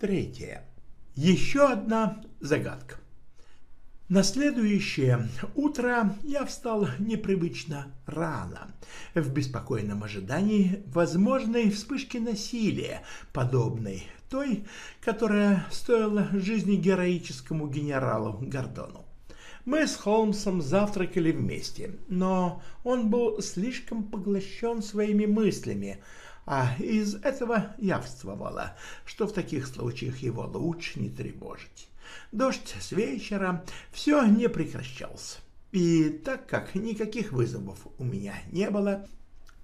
третья. Еще одна загадка. На следующее утро я встал непривычно рано, в беспокойном ожидании возможной вспышки насилия, подобной той, которая стоила жизни героическому генералу Гордону. Мы с Холмсом завтракали вместе, но он был слишком поглощен своими мыслями, а из этого явствовало, что в таких случаях его лучше не тревожить. Дождь с вечера все не прекращался. И так как никаких вызовов у меня не было,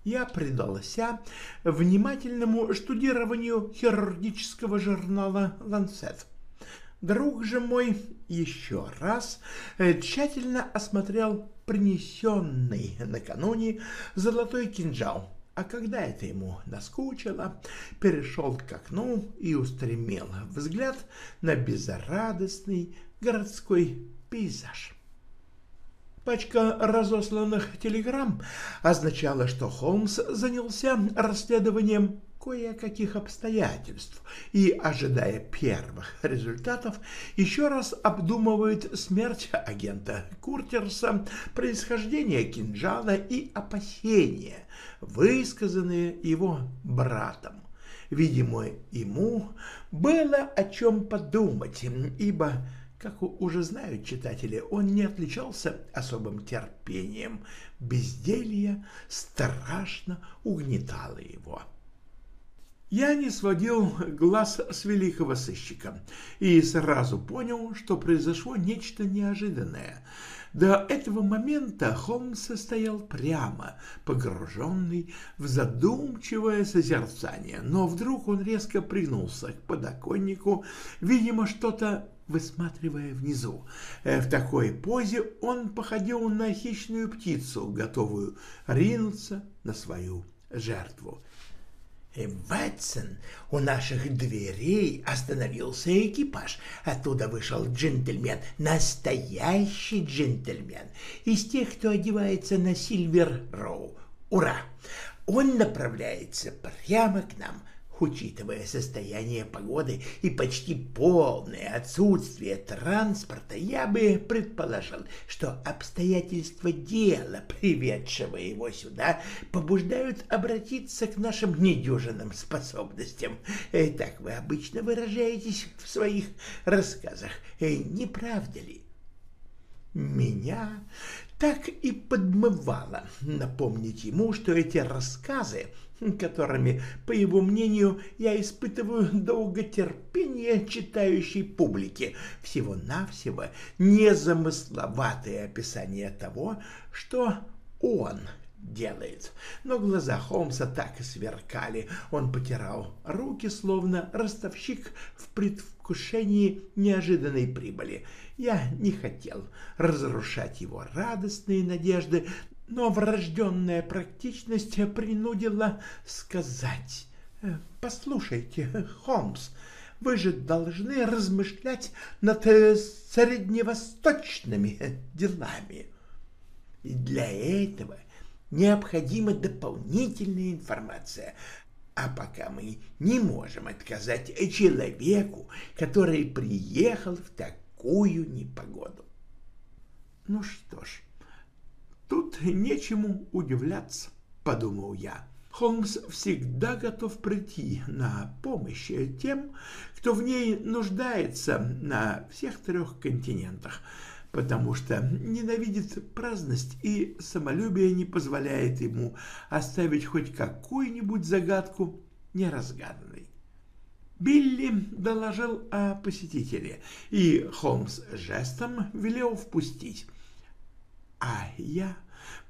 я предался внимательному штудированию хирургического журнала «Ланцет». Друг же мой еще раз тщательно осмотрел принесенный накануне золотой кинжал, а когда это ему наскучило, перешел к окну и устремил взгляд на безрадостный городской пейзаж. Пачка разосланных телеграмм означала, что Холмс занялся расследованием кое-каких обстоятельств и, ожидая первых результатов, еще раз обдумывает смерть агента Куртерса, происхождение кинжала и опасения, высказанные его братом. Видимо, ему было о чем подумать, ибо как уже знают читатели, он не отличался особым терпением. Безделье страшно угнетало его. Я не сводил глаз с великого сыщика и сразу понял, что произошло нечто неожиданное. До этого момента Холмс стоял прямо, погруженный в задумчивое созерцание, но вдруг он резко пригнулся к подоконнику, видимо, что-то высматривая внизу. Э, в такой позе он походил на хищную птицу, готовую ринуться на свою жертву. Э, «Ватсон, у наших дверей остановился экипаж. Оттуда вышел джентльмен, настоящий джентльмен, из тех, кто одевается на Сильвер-Роу. Ура! Он направляется прямо к нам. Учитывая состояние погоды и почти полное отсутствие транспорта, я бы предположил, что обстоятельства дела, приведшего его сюда, побуждают обратиться к нашим недюжинным способностям. Э, так вы обычно выражаетесь в своих рассказах, э, не правда ли? Меня так и подмывало напомнить ему, что эти рассказы — которыми, по его мнению, я испытываю долготерпение читающей публики, всего-навсего незамысловатое описание того, что он делает. Но глаза Холмса так и сверкали. Он потирал руки, словно ростовщик в предвкушении неожиданной прибыли. Я не хотел разрушать его радостные надежды, но врожденная практичность принудила сказать. «Э, «Послушайте, Холмс, вы же должны размышлять над э, средневосточными делами. И для этого необходима дополнительная информация. А пока мы не можем отказать человеку, который приехал в такую непогоду. Ну что ж, Нечему удивляться, подумал я. Холмс всегда готов прийти на помощь тем, кто в ней нуждается на всех трех континентах, потому что ненавидит праздность и самолюбие не позволяет ему оставить хоть какую-нибудь загадку неразгаданной. Билли доложил о посетителе, и Холмс жестом велел впустить. А я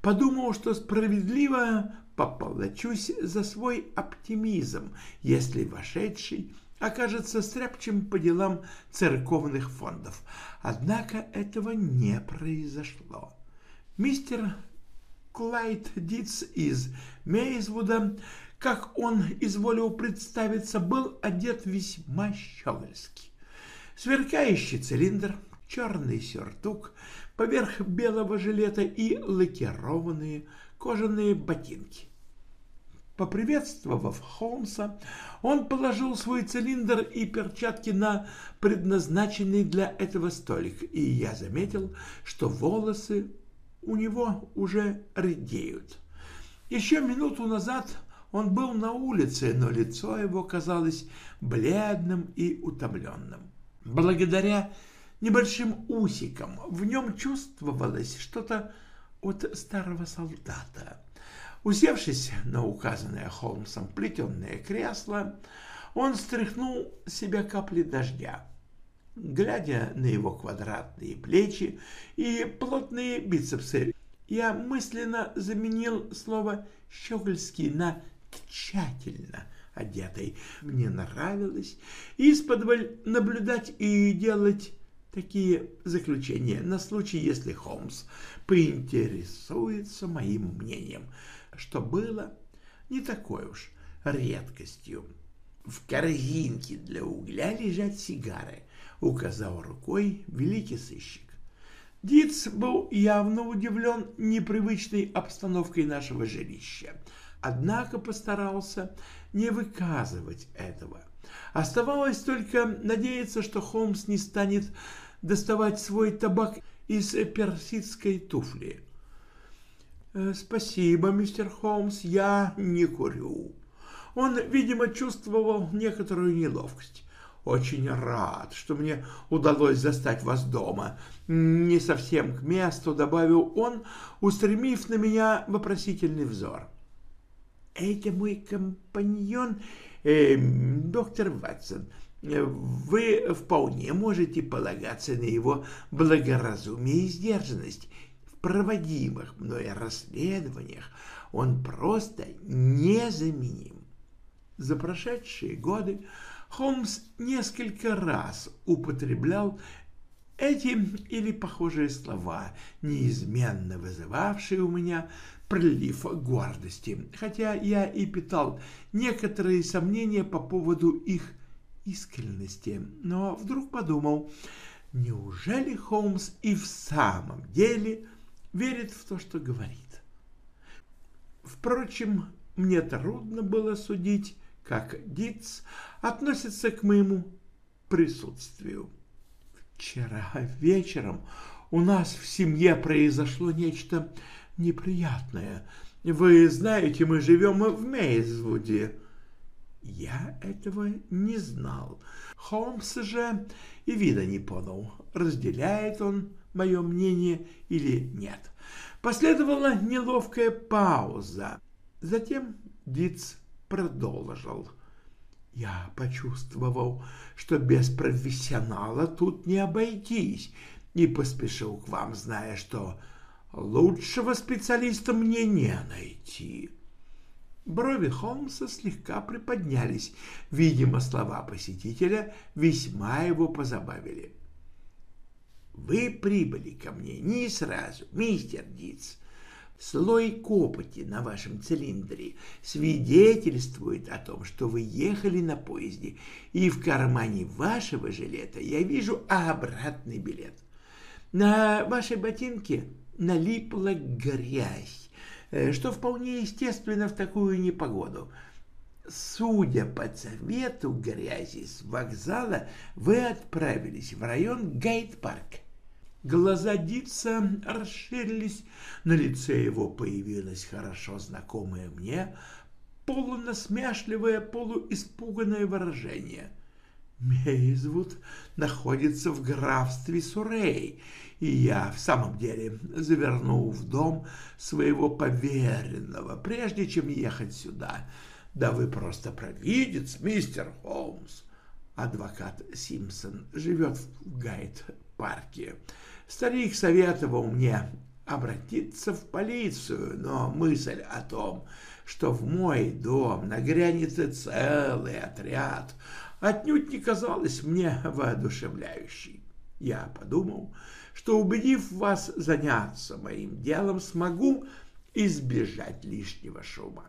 подумал, что справедливо пополочусь за свой оптимизм, если вошедший окажется стряпчем по делам церковных фондов. Однако этого не произошло. Мистер Клайд Дитс из Мейзвуда, как он изволил представиться, был одет весьма щегольски. Сверкающий цилиндр, черный сюртук, поверх белого жилета и лакированные кожаные ботинки. Поприветствовав Холмса, он положил свой цилиндр и перчатки на предназначенный для этого столик, и я заметил, что волосы у него уже редеют. Еще минуту назад он был на улице, но лицо его казалось бледным и утомленным. Благодаря небольшим усикам в нем чувствовалось что-то от старого солдата. Усевшись на указанное Холмсом плетенное кресло, он стряхнул с себя капли дождя. Глядя на его квадратные плечи и плотные бицепсы, я мысленно заменил слово «щегольский» на «тщательно» одетый. Мне нравилось из-под наблюдать и делать такие заключения на случай, если Холмс поинтересуется моим мнением – что было не такой уж редкостью. В корзинке для угля лежат сигары, указал рукой великий сыщик. Диц был явно удивлен непривычной обстановкой нашего жилища, однако постарался не выказывать этого. Оставалось только надеяться, что Холмс не станет доставать свой табак из персидской туфли. Э, «Спасибо, мистер Холмс, я не курю». Он, видимо, чувствовал некоторую неловкость. «Очень рад, что мне удалось застать вас дома». Не совсем к месту, добавил он, устремив на меня вопросительный взор. «Это мой компаньон, э, доктор Ватсон. Вы вполне можете полагаться на его благоразумие и сдержанность проводимых мной расследованиях он просто незаменим. За прошедшие годы Холмс несколько раз употреблял эти или похожие слова, неизменно вызывавшие у меня прилив гордости, хотя я и питал некоторые сомнения по поводу их искренности, но вдруг подумал, неужели Холмс и в самом деле верит в то, что говорит. Впрочем, мне трудно было судить, как Диц относится к моему присутствию. Вчера вечером у нас в семье произошло нечто неприятное. Вы знаете, мы живем в Мейзвуде. Я этого не знал. Холмс же и вида не понял, разделяет он мое мнение или нет. Последовала неловкая пауза. Затем Диц продолжил. Я почувствовал, что без профессионала тут не обойтись, и поспешил к вам, зная, что лучшего специалиста мне не найти. Брови Холмса слегка приподнялись. Видимо, слова посетителя весьма его позабавили. Вы прибыли ко мне не сразу, мистер Диц. Слой копоти на вашем цилиндре свидетельствует о том, что вы ехали на поезде, и в кармане вашего жилета я вижу обратный билет. На вашей ботинке налипла грязь, что вполне естественно в такую непогоду. Судя по цвету грязи с вокзала, вы отправились в район Гайд-парк. Глаза Дитса расширились, на лице его появилось хорошо знакомое мне полунасмешливое, полуиспуганное выражение. Мейзвуд находится в графстве Сурей, и я в самом деле завернул в дом своего поверенного, прежде чем ехать сюда. Да вы просто провидец, мистер Холмс. Адвокат Симпсон живет в Гайд-парке. Старик советовал мне обратиться в полицию, но мысль о том, что в мой дом нагрянет целый отряд, отнюдь не казалась мне воодушевляющей. Я подумал, что, убедив вас заняться моим делом, смогу избежать лишнего шума.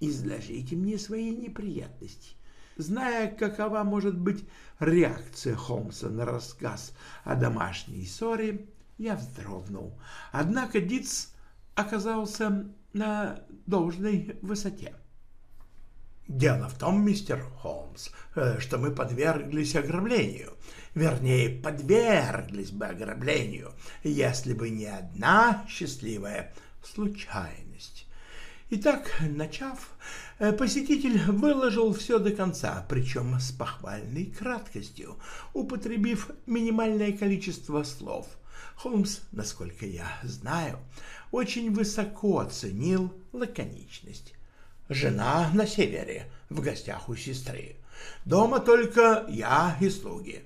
Изложите мне свои неприятности. Зная, какова может быть реакция Холмса на рассказ о домашней ссоре, я вздрогнул. Однако Диц оказался на должной высоте. Дело в том, мистер Холмс, э, что мы подверглись ограблению. Вернее, подверглись бы ограблению, если бы не одна счастливая случайность. Итак, начав, э, посетитель выложил все до конца, причем с похвальной краткостью, употребив минимальное количество слов. Холмс, насколько я знаю, очень высоко оценил лаконичность. Жена на севере, в гостях у сестры. Дома только я и слуги.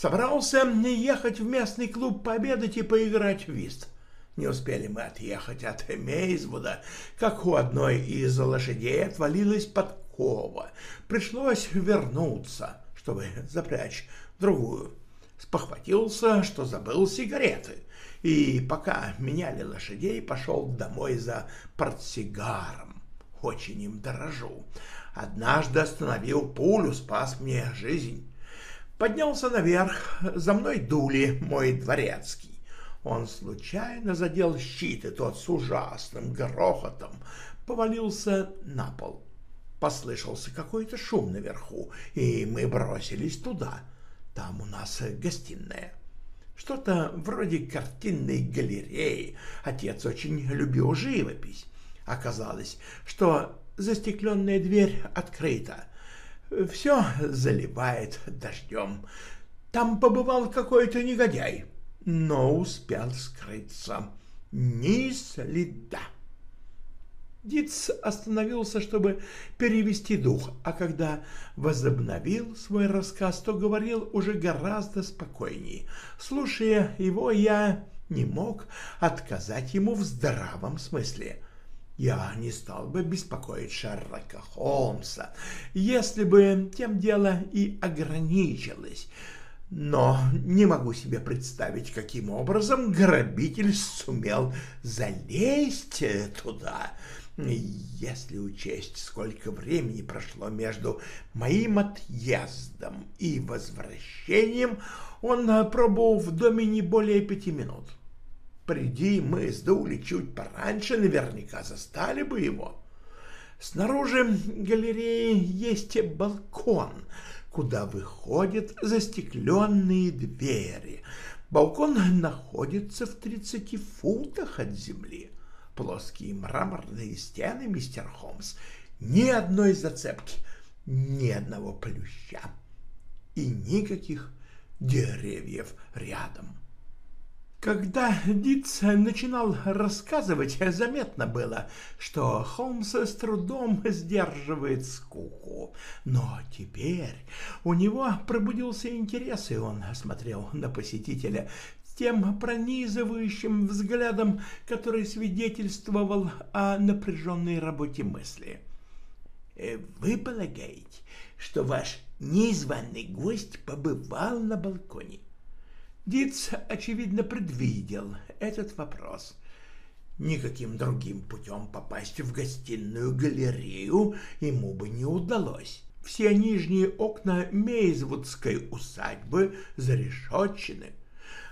Собрался ехать в местный клуб пообедать и поиграть в вист. Не успели мы отъехать от Мейзвуда, как у одной из лошадей отвалилась подкова. Пришлось вернуться, чтобы запрячь другую. Спохватился, что забыл сигареты — и пока меняли лошадей, пошел домой за портсигаром. Очень им дорожу. Однажды остановил пулю, спас мне жизнь. Поднялся наверх, за мной дули мой дворецкий. Он случайно задел щит, и тот с ужасным грохотом повалился на пол. Послышался какой-то шум наверху, и мы бросились туда. Там у нас гостиная. Что-то вроде картинной галереи. Отец очень любил живопись. Оказалось, что застекленная дверь открыта. Все заливает дождем. Там побывал какой-то негодяй, но успел скрыться. Ни следа. Диц остановился, чтобы перевести дух, а когда возобновил свой рассказ, то говорил уже гораздо спокойнее. Слушая его, я не мог отказать ему в здравом смысле. Я не стал бы беспокоить Шерлока Холмса, если бы тем дело и ограничилось. Но не могу себе представить, каким образом грабитель сумел залезть туда. Если учесть, сколько времени прошло между моим отъездом и возвращением, он пробыл в доме не более пяти минут. Приди мы с Дули чуть пораньше, наверняка застали бы его. Снаружи галереи есть балкон, куда выходят застекленные двери. Балкон находится в тридцати футах от земли плоские мраморные стены, мистер Холмс, ни одной зацепки, ни одного плюща и никаких деревьев рядом. Когда Диц начинал рассказывать, заметно было, что Холмс с трудом сдерживает скуку. Но теперь у него пробудился интерес, и он смотрел на посетителя тем пронизывающим взглядом, который свидетельствовал о напряженной работе мысли. «Э, «Вы полагаете, что ваш незваный гость побывал на балконе?» Диц, очевидно, предвидел этот вопрос. Никаким другим путем попасть в гостиную галерею ему бы не удалось. Все нижние окна Мейзвудской усадьбы зарешетчены.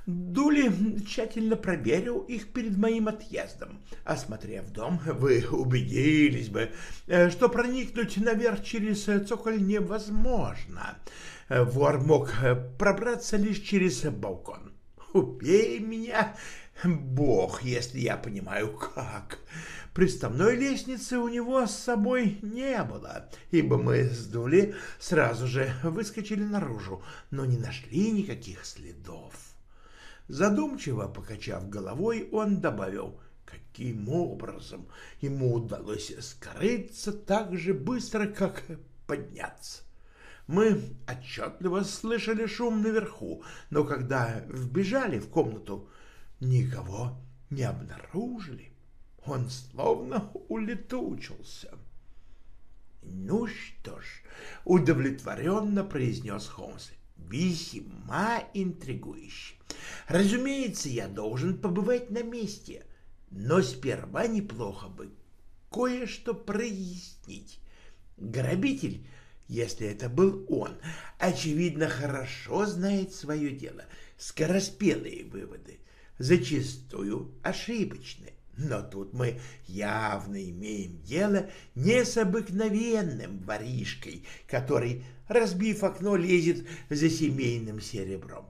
Дули тщательно проверил их перед моим отъездом. Осмотрев дом, вы убедились бы, э, что проникнуть наверх через цоколь невозможно. Вор мог пробраться лишь через балкон. Убей меня, бог, если я понимаю, как. Приставной лестницы у него с собой не было, ибо мы с Дули сразу же выскочили наружу, но не нашли никаких следов. Задумчиво покачав головой, он добавил, каким образом ему удалось скрыться так же быстро, как подняться. Мы отчетливо слышали шум наверху, но когда вбежали в комнату, никого не обнаружили. Он словно улетучился. «Ну что ж», — удовлетворенно произнес Холмс, — «весьма интригующе. Разумеется, я должен побывать на месте, но сперва неплохо бы кое-что прояснить. Грабитель, если это был он, очевидно, хорошо знает свое дело. Скороспелые выводы, зачастую ошибочные. Но тут мы явно имеем дело не с обыкновенным воришкой, который, разбив окно, лезет за семейным серебром.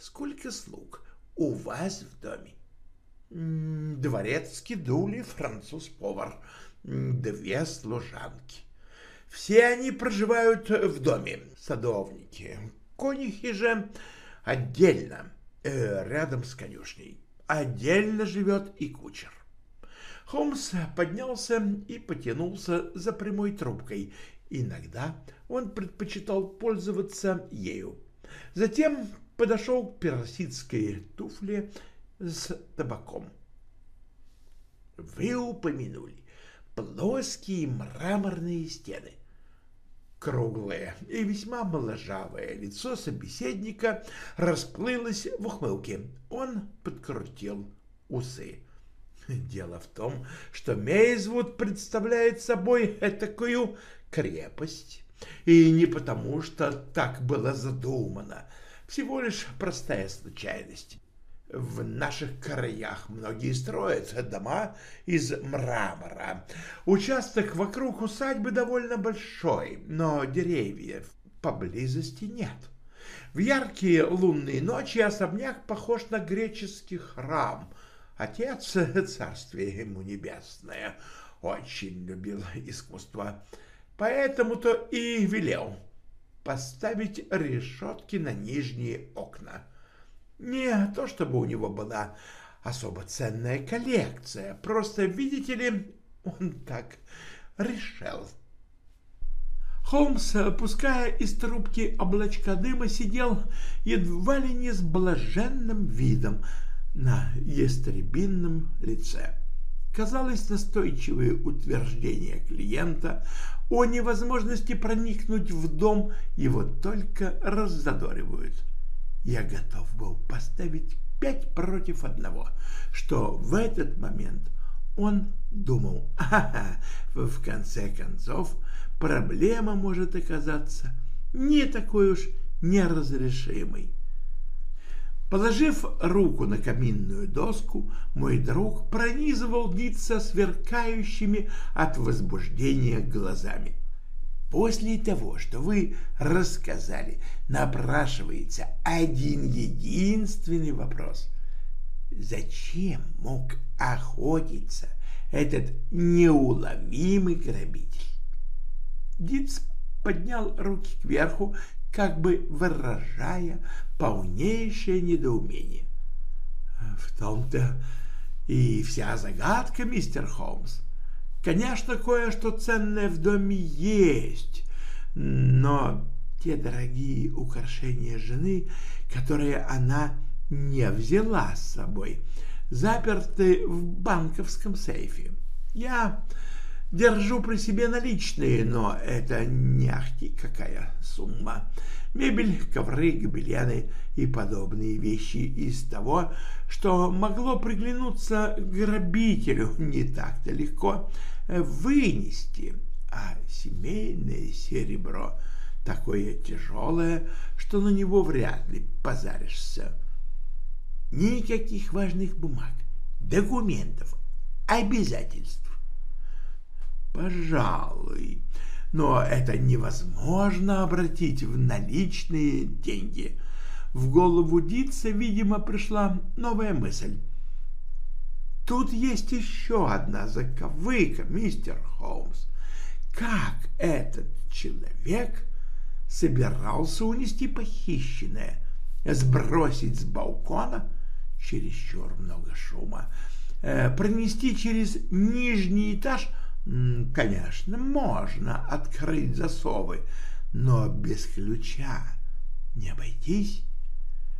Сколько слуг у вас в доме? Дворецкий дули, француз-повар, две служанки. Все они проживают в доме, садовники. Конюхи же отдельно, э, рядом с конюшней. Отдельно живет и кучер. Холмс поднялся и потянулся за прямой трубкой. Иногда он предпочитал пользоваться ею. Затем подошел к персидской туфле с табаком. Вы упомянули плоские мраморные стены. Круглое и весьма моложавое лицо собеседника расплылось в ухмылке. Он подкрутил усы. Дело в том, что Мейзвуд представляет собой такую крепость. И не потому, что так было задумано. Всего лишь простая случайность. В наших краях многие строят дома из мрамора. Участок вокруг усадьбы довольно большой, но деревьев поблизости нет. В яркие лунные ночи особняк похож на греческий храм — Отец, царствие ему небесное, очень любил искусство, поэтому-то и велел поставить решетки на нижние окна. Не то чтобы у него была особо ценная коллекция, просто, видите ли, он так решил. Холмс, пуская из трубки облачка дыма, сидел едва ли не с блаженным видом, на ястребинном лице. Казалось, настойчивые утверждения клиента о невозможности проникнуть в дом его только раззадоривают. Я готов был поставить пять против одного, что в этот момент он думал, ага, в конце концов, проблема может оказаться не такой уж неразрешимой. Положив руку на каминную доску, мой друг пронизывал лица сверкающими от возбуждения глазами. После того, что вы рассказали, напрашивается один единственный вопрос. Зачем мог охотиться этот неуловимый грабитель? Диц поднял руки кверху, как бы выражая полнейшее недоумение. В том-то и вся загадка, мистер Холмс. Конечно, кое-что ценное в доме есть, но те дорогие украшения жены, которые она не взяла с собой, заперты в банковском сейфе. Я Держу при себе наличные, но это не ахти какая сумма. Мебель, ковры, гобелены и подобные вещи из того, что могло приглянуться грабителю не так-то легко вынести, а семейное серебро такое тяжелое, что на него вряд ли позаришься. Никаких важных бумаг, документов, обязательств Пожалуй, но это невозможно обратить в наличные деньги. В голову Дитса, видимо, пришла новая мысль. Тут есть еще одна заковыка, мистер Холмс. Как этот человек собирался унести похищенное, сбросить с балкона, чересчур много шума, э, пронести через нижний этаж — Конечно, можно открыть засовы, но без ключа не обойтись.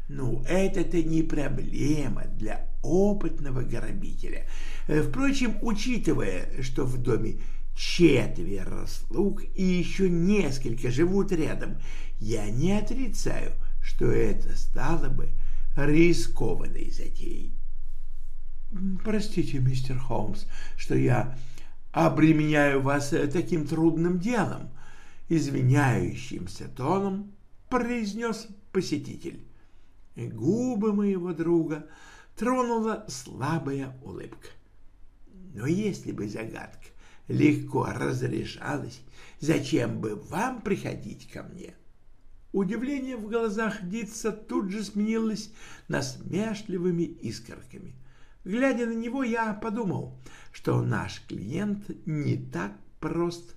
Ну, это-то не проблема для опытного грабителя. Э, впрочем, учитывая, что в доме четверо слуг и еще несколько живут рядом, я не отрицаю, что это стало бы рискованной затеей. Простите, мистер Холмс, что я обременяю вас таким трудным делом, извиняющимся тоном произнес посетитель. Губы моего друга тронула слабая улыбка. Но если бы загадка легко разрешалась, зачем бы вам приходить ко мне? Удивление в глазах Дитса тут же сменилось насмешливыми искорками. Глядя на него, я подумал, что наш клиент не так прост,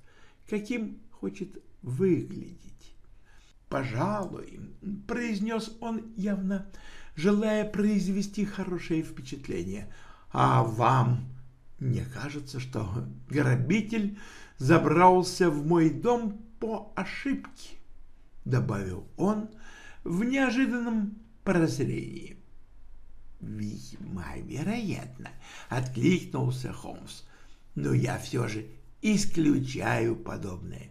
каким хочет выглядеть. «Пожалуй», — произнес он, явно желая произвести хорошее впечатление. «А вам не кажется, что грабитель забрался в мой дом по ошибке?» — добавил он в неожиданном прозрении. «Весьма вероятно», — откликнулся Холмс. «Но я все же исключаю подобное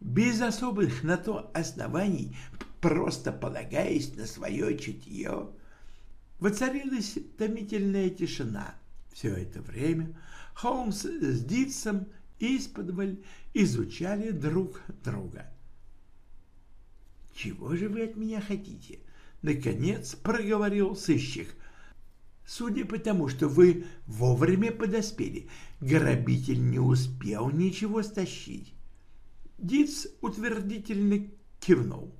без особых на то оснований, просто полагаясь на свое чутье. Воцарилась томительная тишина. Все это время Холмс с Дитсом исподволь изучали друг друга. «Чего же вы от меня хотите?» — наконец проговорил сыщик. «Судя по тому, что вы вовремя подоспели, грабитель не успел ничего стащить. Диц утвердительно кивнул.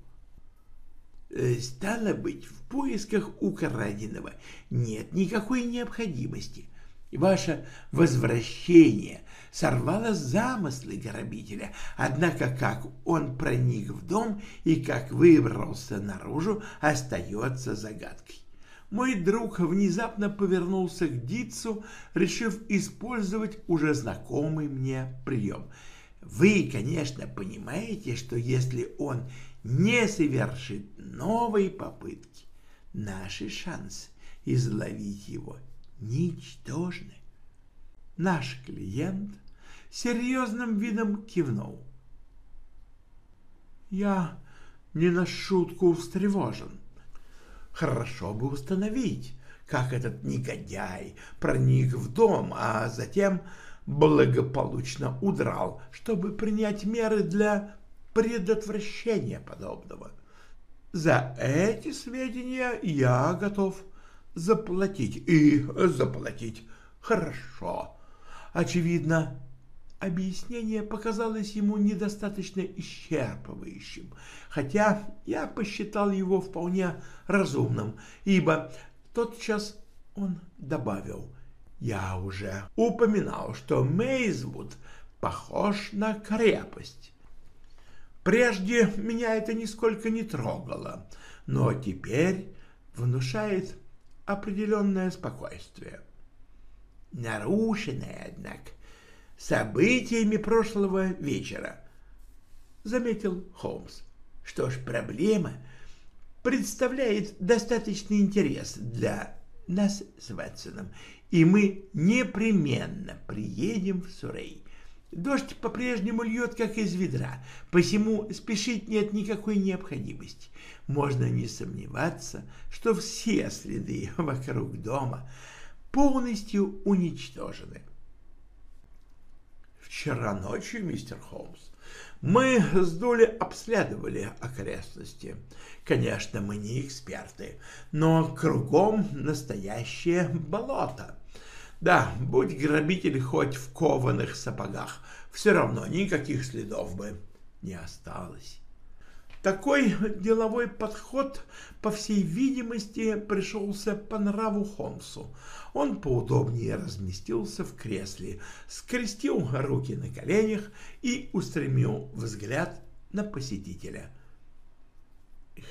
«Э, «Стало быть, в поисках украденного нет никакой необходимости. Ваше возвращение сорвало замыслы грабителя, однако как он проник в дом и как выбрался наружу, остается загадкой. Мой друг внезапно повернулся к Дитсу, решив использовать уже знакомый мне прием — вы, конечно, понимаете, что если он не совершит новой попытки, наши шансы изловить его ничтожны. Наш клиент серьезным видом кивнул. Я не на шутку встревожен. Хорошо бы установить, как этот негодяй проник в дом, а затем благополучно удрал, чтобы принять меры для предотвращения подобного. За эти сведения я готов заплатить. И заплатить хорошо. Очевидно, объяснение показалось ему недостаточно исчерпывающим, хотя я посчитал его вполне разумным, ибо тотчас он добавил — я уже упоминал, что Мейзвуд похож на крепость. Прежде меня это нисколько не трогало, но теперь внушает определенное спокойствие. Нарушенное, однако, событиями прошлого вечера, заметил Холмс. Что ж, проблема представляет достаточный интерес для нас с Ватсоном, и мы непременно приедем в Сурей. Дождь по-прежнему льет, как из ведра, посему спешить нет никакой необходимости. Можно не сомневаться, что все следы вокруг дома полностью уничтожены. Вчера ночью, мистер Холмс, мы с Дули обследовали окрестности. Конечно, мы не эксперты, но кругом настоящее болото. Да, будь грабитель хоть в кованых сапогах, все равно никаких следов бы не осталось. Такой деловой подход, по всей видимости, пришелся по нраву Холмсу. Он поудобнее разместился в кресле, скрестил руки на коленях и устремил взгляд на посетителя.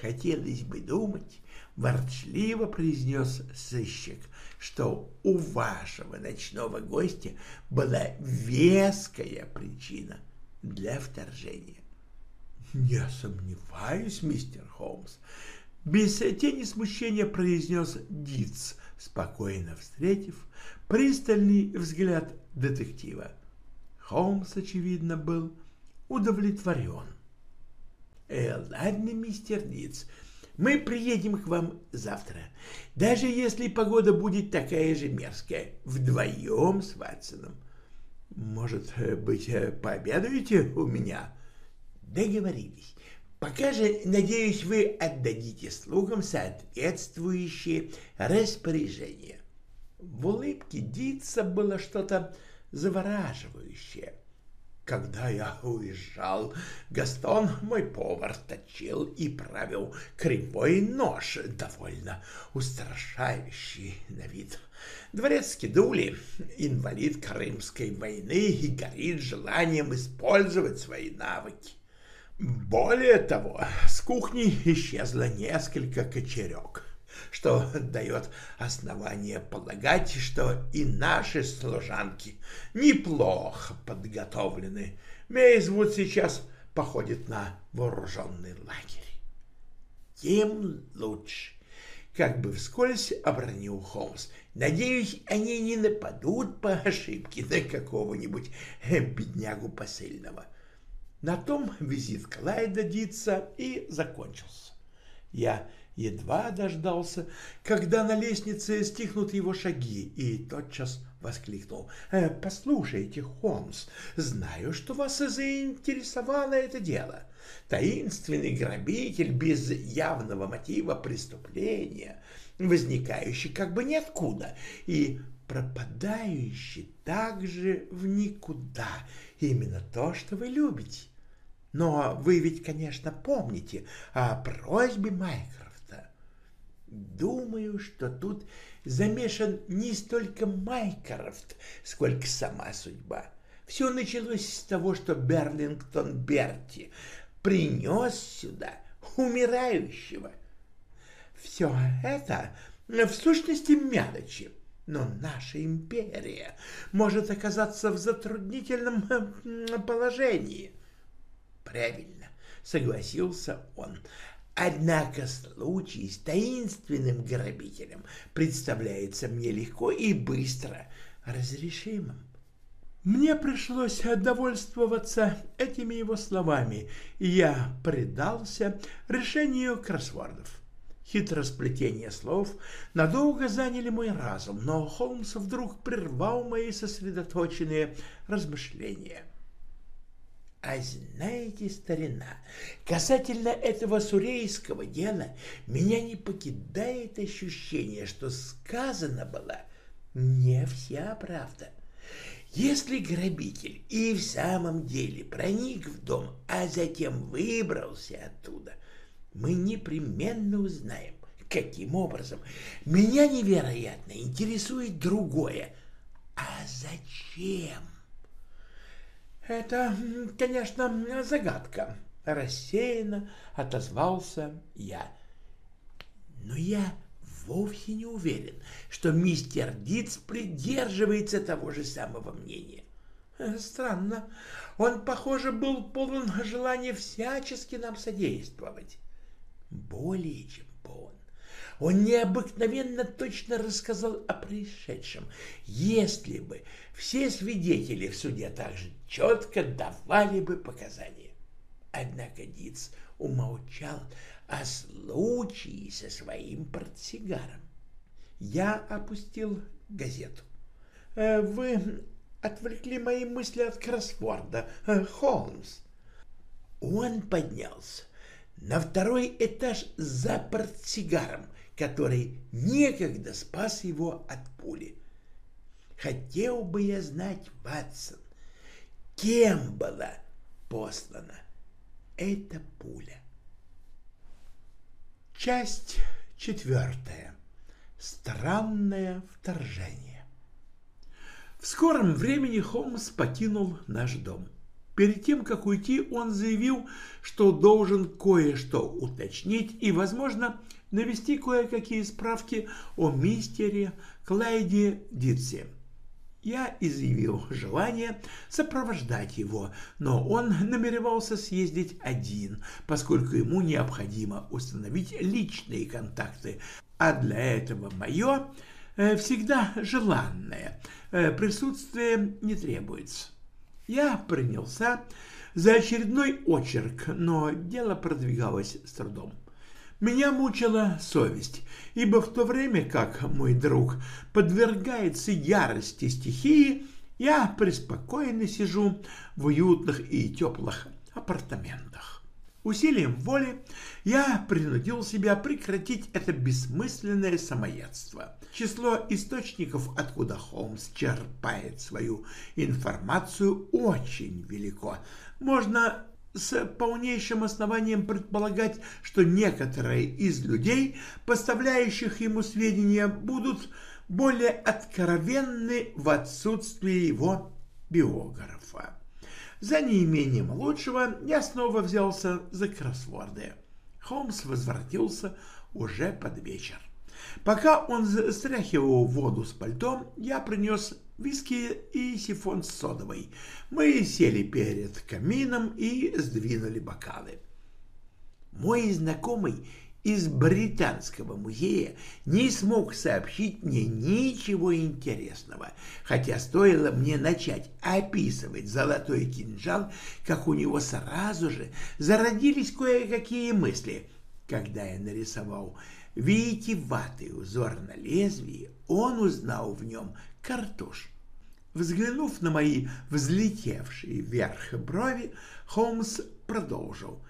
«Хотелось бы думать», — ворчливо произнес сыщик, что у вашего ночного гостя была веская причина для вторжения. — Не сомневаюсь, мистер Холмс. Без тени смущения произнес Диц, спокойно встретив пристальный взгляд детектива. Холмс, очевидно, был удовлетворен. «Э, «Ладно, мистер Диц, мы приедем к вам завтра, даже если погода будет такая же мерзкая, вдвоем с Ватсоном. Может быть, пообедаете у меня?» «Договорились. Пока же, надеюсь, вы отдадите слугам соответствующие распоряжения». В улыбке Дитса было что-то завораживающее. Когда я уезжал, Гастон, мой повар, точил и правил кривой нож, довольно устрашающий на вид. Дворецкий Дули, инвалид Крымской войны, и горит желанием использовать свои навыки. Более того, с кухни исчезло несколько кочерек что дает основание полагать, что и наши служанки неплохо подготовлены. Мейзвуд сейчас походит на вооруженный лагерь. Тем лучше. Как бы вскользь обронил Холмс. Надеюсь, они не нападут по ошибке на какого-нибудь беднягу посыльного. На том визит Клайда Дитса и закончился. Я едва дождался, когда на лестнице стихнут его шаги, и тотчас воскликнул. «Э, «Послушайте, Холмс, знаю, что вас заинтересовало это дело. Таинственный грабитель без явного мотива преступления, возникающий как бы ниоткуда и пропадающий также в никуда. Именно то, что вы любите. Но вы ведь, конечно, помните о просьбе Майкла Думаю, что тут замешан не столько Майкрофт, сколько сама судьба. Все началось с того, что Берлингтон Берти принес сюда умирающего. Все это в сущности мелочи, но наша империя может оказаться в затруднительном положении. Правильно, согласился он. Однако случай с таинственным грабителем представляется мне легко и быстро разрешимым. Мне пришлось довольствоваться этими его словами, и я предался решению кроссвордов. Хитросплетение слов надолго заняли мой разум, но Холмс вдруг прервал мои сосредоточенные размышления. А знаете, старина, касательно этого сурейского дела, меня не покидает ощущение, что сказано было не вся правда. Если грабитель и в самом деле проник в дом, а затем выбрался оттуда, мы непременно узнаем, каким образом. Меня невероятно интересует другое. А зачем? «Это, конечно, загадка», — рассеянно отозвался я. «Но я вовсе не уверен, что мистер Диц придерживается того же самого мнения. Странно, он, похоже, был полон желания всячески нам содействовать. Более чем полон. Он необыкновенно точно рассказал о происшедшем. Если бы все свидетели в суде также четко давали бы показания. Однако Диц умолчал о случае со своим портсигаром. Я опустил газету. «Э, «Вы отвлекли мои мысли от кроссворда, э, Холмс». Он поднялся на второй этаж за портсигаром, который некогда спас его от пули. Хотел бы я знать, Ватсон, кем была послана эта пуля. Часть четвертая. Странное вторжение. В скором времени Холмс покинул наш дом. Перед тем, как уйти, он заявил, что должен кое-что уточнить и, возможно, навести кое-какие справки о мистере Клайде Дитсе. Я изъявил желание сопровождать его, но он намеревался съездить один, поскольку ему необходимо установить личные контакты, а для этого мое э, всегда желанное э, присутствие не требуется. Я принялся за очередной очерк, но дело продвигалось с трудом. Меня мучила совесть, ибо в то время как мой друг подвергается ярости стихии, я преспокойно сижу в уютных и теплых апартаментах. Усилием воли я принудил себя прекратить это бессмысленное самоедство. Число источников, откуда Холмс черпает свою информацию, очень велико. Можно с полнейшим основанием предполагать, что некоторые из людей, поставляющих ему сведения, будут более откровенны в отсутствии его биографа. За неимением лучшего я снова взялся за кроссворды. Холмс возвратился уже под вечер. Пока он стряхивал воду с пальто, я принес виски и сифон с содовой. Мы сели перед камином и сдвинули бокалы. Мой знакомый из Британского музея не смог сообщить мне ничего интересного, хотя стоило мне начать описывать золотой кинжал, как у него сразу же зародились кое-какие мысли. Когда я нарисовал витиеватый узор на лезвии, он узнал в нем картуш. Взглянув на мои взлетевшие вверх брови, Холмс продолжил.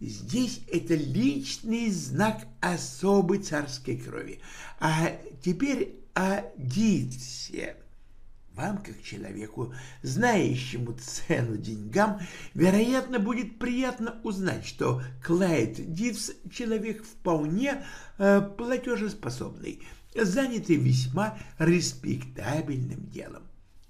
Здесь это личный знак особой царской крови. А теперь о Дитсе. Вам, как человеку, знающему цену деньгам, вероятно, будет приятно узнать, что Клайд Дитс — человек вполне э, платежеспособный, занятый весьма респектабельным делом.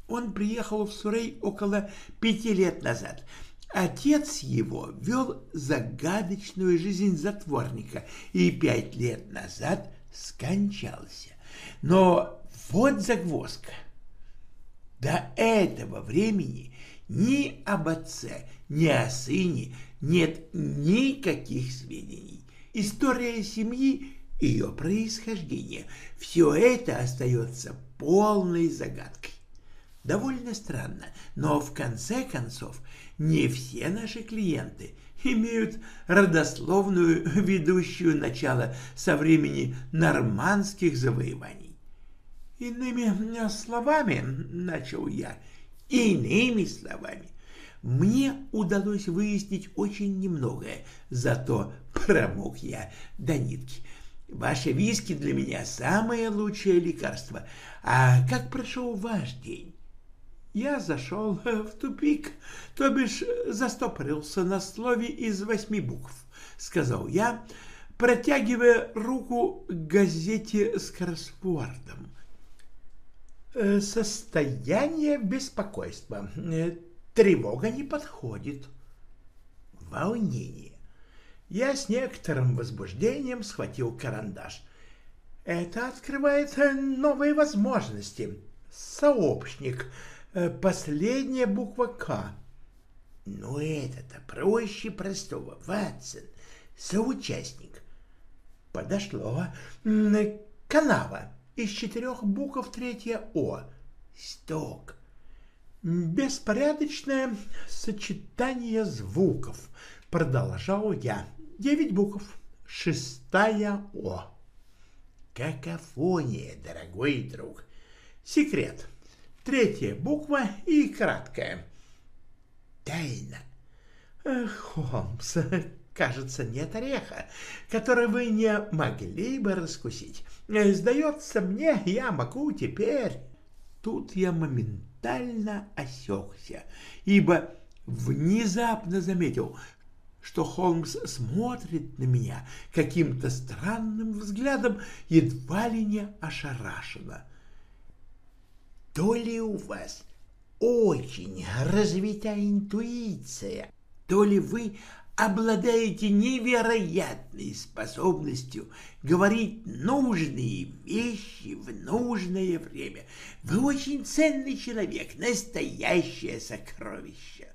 Он приехал в Сурей около пяти лет назад. Отец его вел загадочную жизнь затворника и пять лет назад скончался. Но вот загвоздка. До этого времени ни об отце, ни о сыне нет никаких сведений. История семьи, ее происхождение – все это остается полной загадкой. Довольно странно, но в конце концов не все наши клиенты имеют родословную, ведущую начало со времени нормандских завоеваний. Иными словами, начал я, иными словами, мне удалось выяснить очень немногое, зато промок я до нитки. Ваши виски для меня самое лучшее лекарство. А как прошел ваш день? Я зашел в тупик, то бишь застопорился на слове из восьми букв, сказал я, протягивая руку к газете с кроссвордом. «Э, состояние беспокойства. Э, тревога не подходит. Волнение. Я с некоторым возбуждением схватил карандаш. Это открывает новые возможности. Сообщник — Э, последняя буква «К». Ну, это-то проще простого, Ватсон, соучастник. Подошло. Канава. Из четырех букв третья «О». Сток. Беспорядочное сочетание звуков. Продолжал я. Девять букв. Шестая «О». Какофония, дорогой друг. Секрет третья буква и краткая. Тайна. Холмс, кажется, нет ореха, который вы не могли бы раскусить. Сдается мне, я могу теперь. Тут я моментально осекся, ибо внезапно заметил, что Холмс смотрит на меня каким-то странным взглядом, едва ли не ошарашенно то ли у вас очень развита интуиция, то ли вы обладаете невероятной способностью говорить нужные вещи в нужное время. Вы очень ценный человек, настоящее сокровище.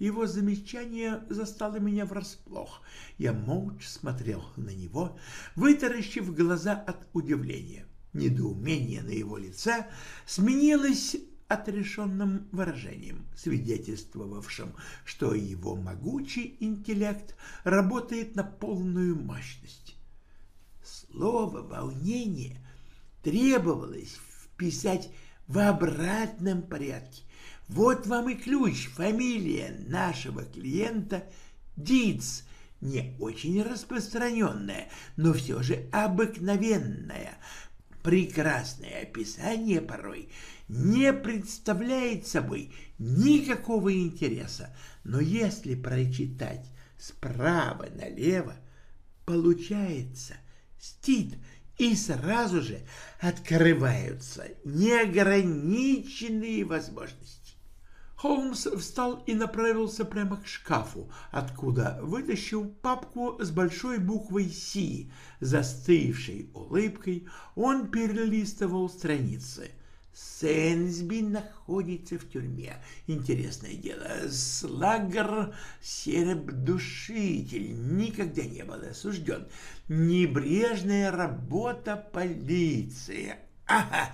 Его замечание застало меня врасплох. Я молча смотрел на него, вытаращив глаза от удивления. Недоумение на его лице сменилось отрешенным выражением, свидетельствовавшим, что его могучий интеллект работает на полную мощность. Слово «волнение» требовалось вписать в обратном порядке. Вот вам и ключ, фамилия нашего клиента Диц, не очень распространенная, но все же обыкновенная, прекрасное описание порой не представляет собой никакого интереса, но если прочитать справа налево, получается стит, и сразу же открываются неограниченные возможности. Холмс встал и направился прямо к шкафу, откуда вытащил папку с большой буквой «С», застывшей улыбкой, он перелистывал страницы. Сенсби находится в тюрьме. Интересное дело, Слагер серебдушитель никогда не был осужден. Небрежная работа полиции. Ага,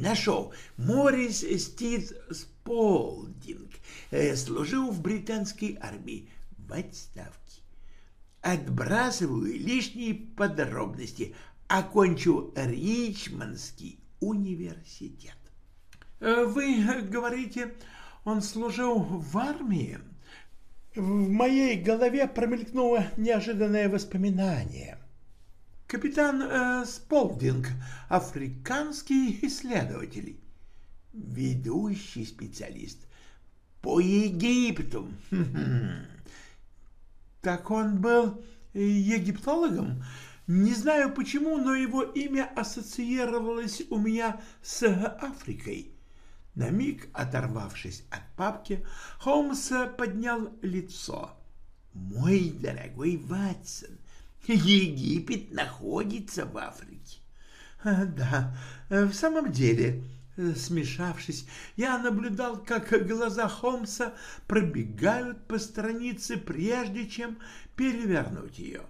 нашел. Морис Стит Сполдинг э, служил в британской армии в отставке. Отбрасываю лишние подробности. Окончил Ричмондский университет. Э, вы говорите, он служил в армии? В моей голове промелькнуло неожиданное воспоминание. Капитан э, Сполдинг, африканский исследователь, ведущий специалист по Египту. Так он был египтологом? Не знаю почему, но его имя ассоциировалось у меня с Африкой. На миг оторвавшись от папки, Холмс поднял лицо. «Мой дорогой Ватсон, Египет находится в Африке». «Да, в самом деле...» Смешавшись, я наблюдал, как глаза Холмса пробегают по странице, прежде чем перевернуть ее.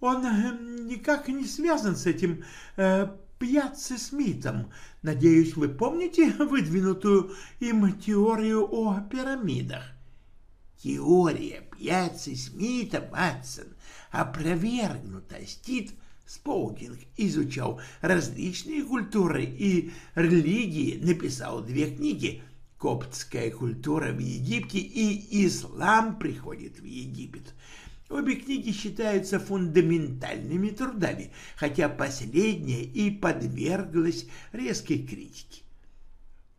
Он э, никак не связан с этим э, Пьяцци Смитом. Надеюсь, вы помните выдвинутую им теорию о пирамидах? Теория Пьяцци Смита, Ватсон, опровергнута. Стит Сполкинг изучал различные культуры и религии, написал две книги «Коптская культура в Египте» и «Ислам приходит в Египет». Обе книги считаются фундаментальными трудами, хотя последняя и подверглась резкой критике.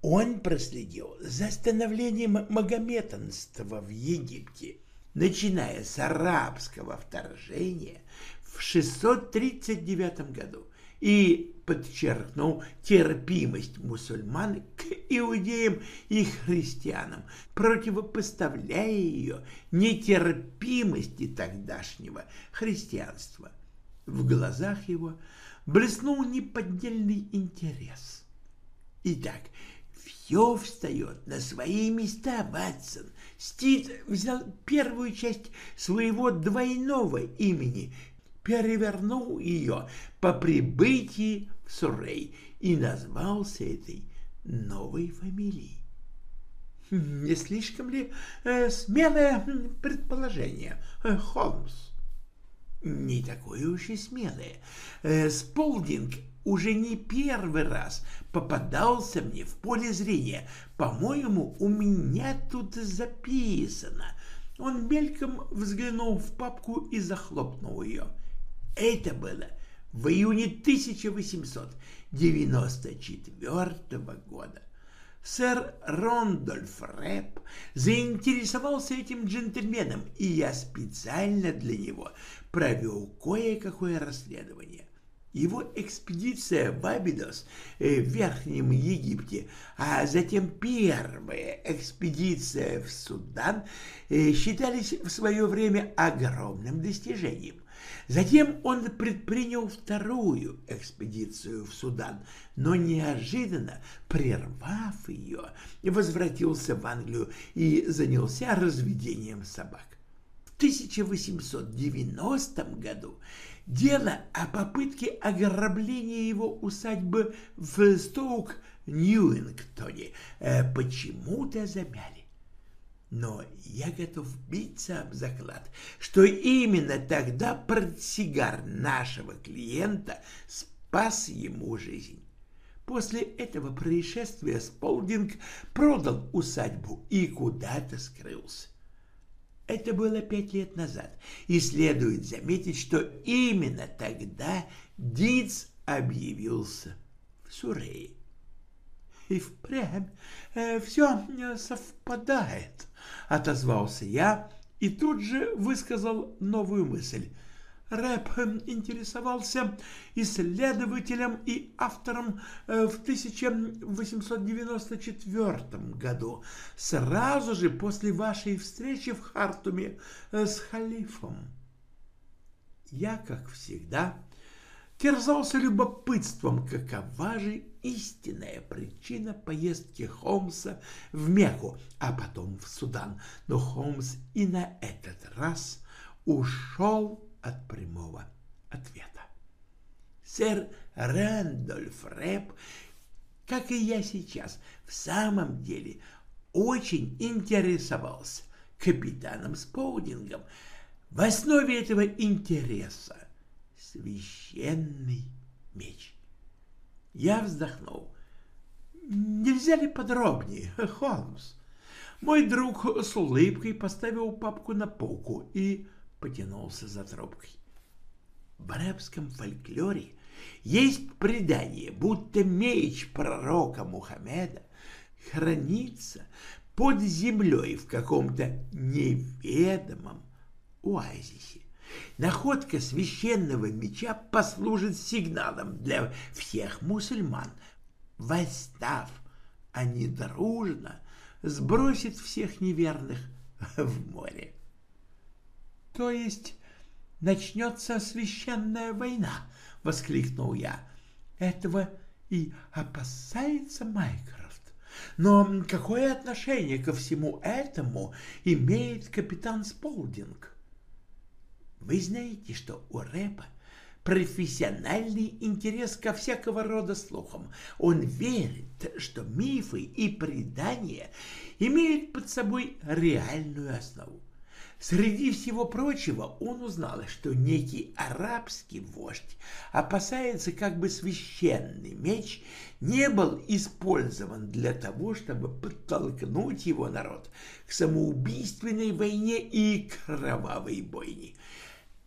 Он проследил за становлением магометанства в Египте, начиная с арабского вторжения в 639 году и подчеркнул терпимость мусульман к иудеям и христианам, противопоставляя ее нетерпимости тогдашнего христианства. В глазах его блеснул неподдельный интерес. Итак, все встает на свои места, Ватсон. Стит взял первую часть своего двойного имени перевернул ее по прибытии в Суррей и назвался этой новой фамилией. Не слишком ли э, смелое предположение, э, Холмс? Не такое уж и смелое. Э, Сполдинг уже не первый раз попадался мне в поле зрения. По-моему, у меня тут записано. Он мельком взглянул в папку и захлопнул ее. Это было в июне 1894 года. Сэр Рондольф Рэп заинтересовался этим джентльменом, и я специально для него провел кое-какое расследование. Его экспедиция в Абидос э, в Верхнем Египте, а затем первая экспедиция в Судан э, считались в свое время огромным достижением. Затем он предпринял вторую экспедицию в Судан, но неожиданно, прервав ее, возвратился в Англию и занялся разведением собак. В 1890 году дело о попытке ограбления его усадьбы в Стоук-Ньюингтоне э, почему-то замяли. Но я готов биться об заклад, что именно тогда портсигар нашего клиента спас ему жизнь. После этого происшествия Сполдинг продал усадьбу и куда-то скрылся. Это было пять лет назад, и следует заметить, что именно тогда Диц объявился в Сурее. И впрямь э, все совпадает, — отозвался я и тут же высказал новую мысль. Рэп интересовался исследователем и автором э, в 1894 году, сразу же после вашей встречи в Хартуме э, с халифом. Я, как всегда, терзался любопытством, какова же истинная причина поездки Холмса в Мекку, а потом в Судан. Но Холмс и на этот раз ушел от прямого ответа. Сэр Рэндольф Рэп, как и я сейчас, в самом деле очень интересовался капитаном Споудингом. В основе этого интереса священный меч. Я вздохнул. Нельзя ли подробнее, Холмс? Мой друг с улыбкой поставил папку на полку и потянулся за трубкой. В арабском фольклоре есть предание, будто меч пророка Мухаммеда хранится под землей в каком-то неведомом оазисе. Находка священного меча послужит сигналом для всех мусульман. Восстав, они дружно сбросят всех неверных в море. — То есть начнется священная война? — воскликнул я. — Этого и опасается Майкрофт. Но какое отношение ко всему этому имеет капитан Сполдинг? Вы знаете, что у рэпа профессиональный интерес ко всякого рода слухам. Он верит, что мифы и предания имеют под собой реальную основу. Среди всего прочего он узнал, что некий арабский вождь опасается, как бы священный меч не был использован для того, чтобы подтолкнуть его народ к самоубийственной войне и кровавой бойне.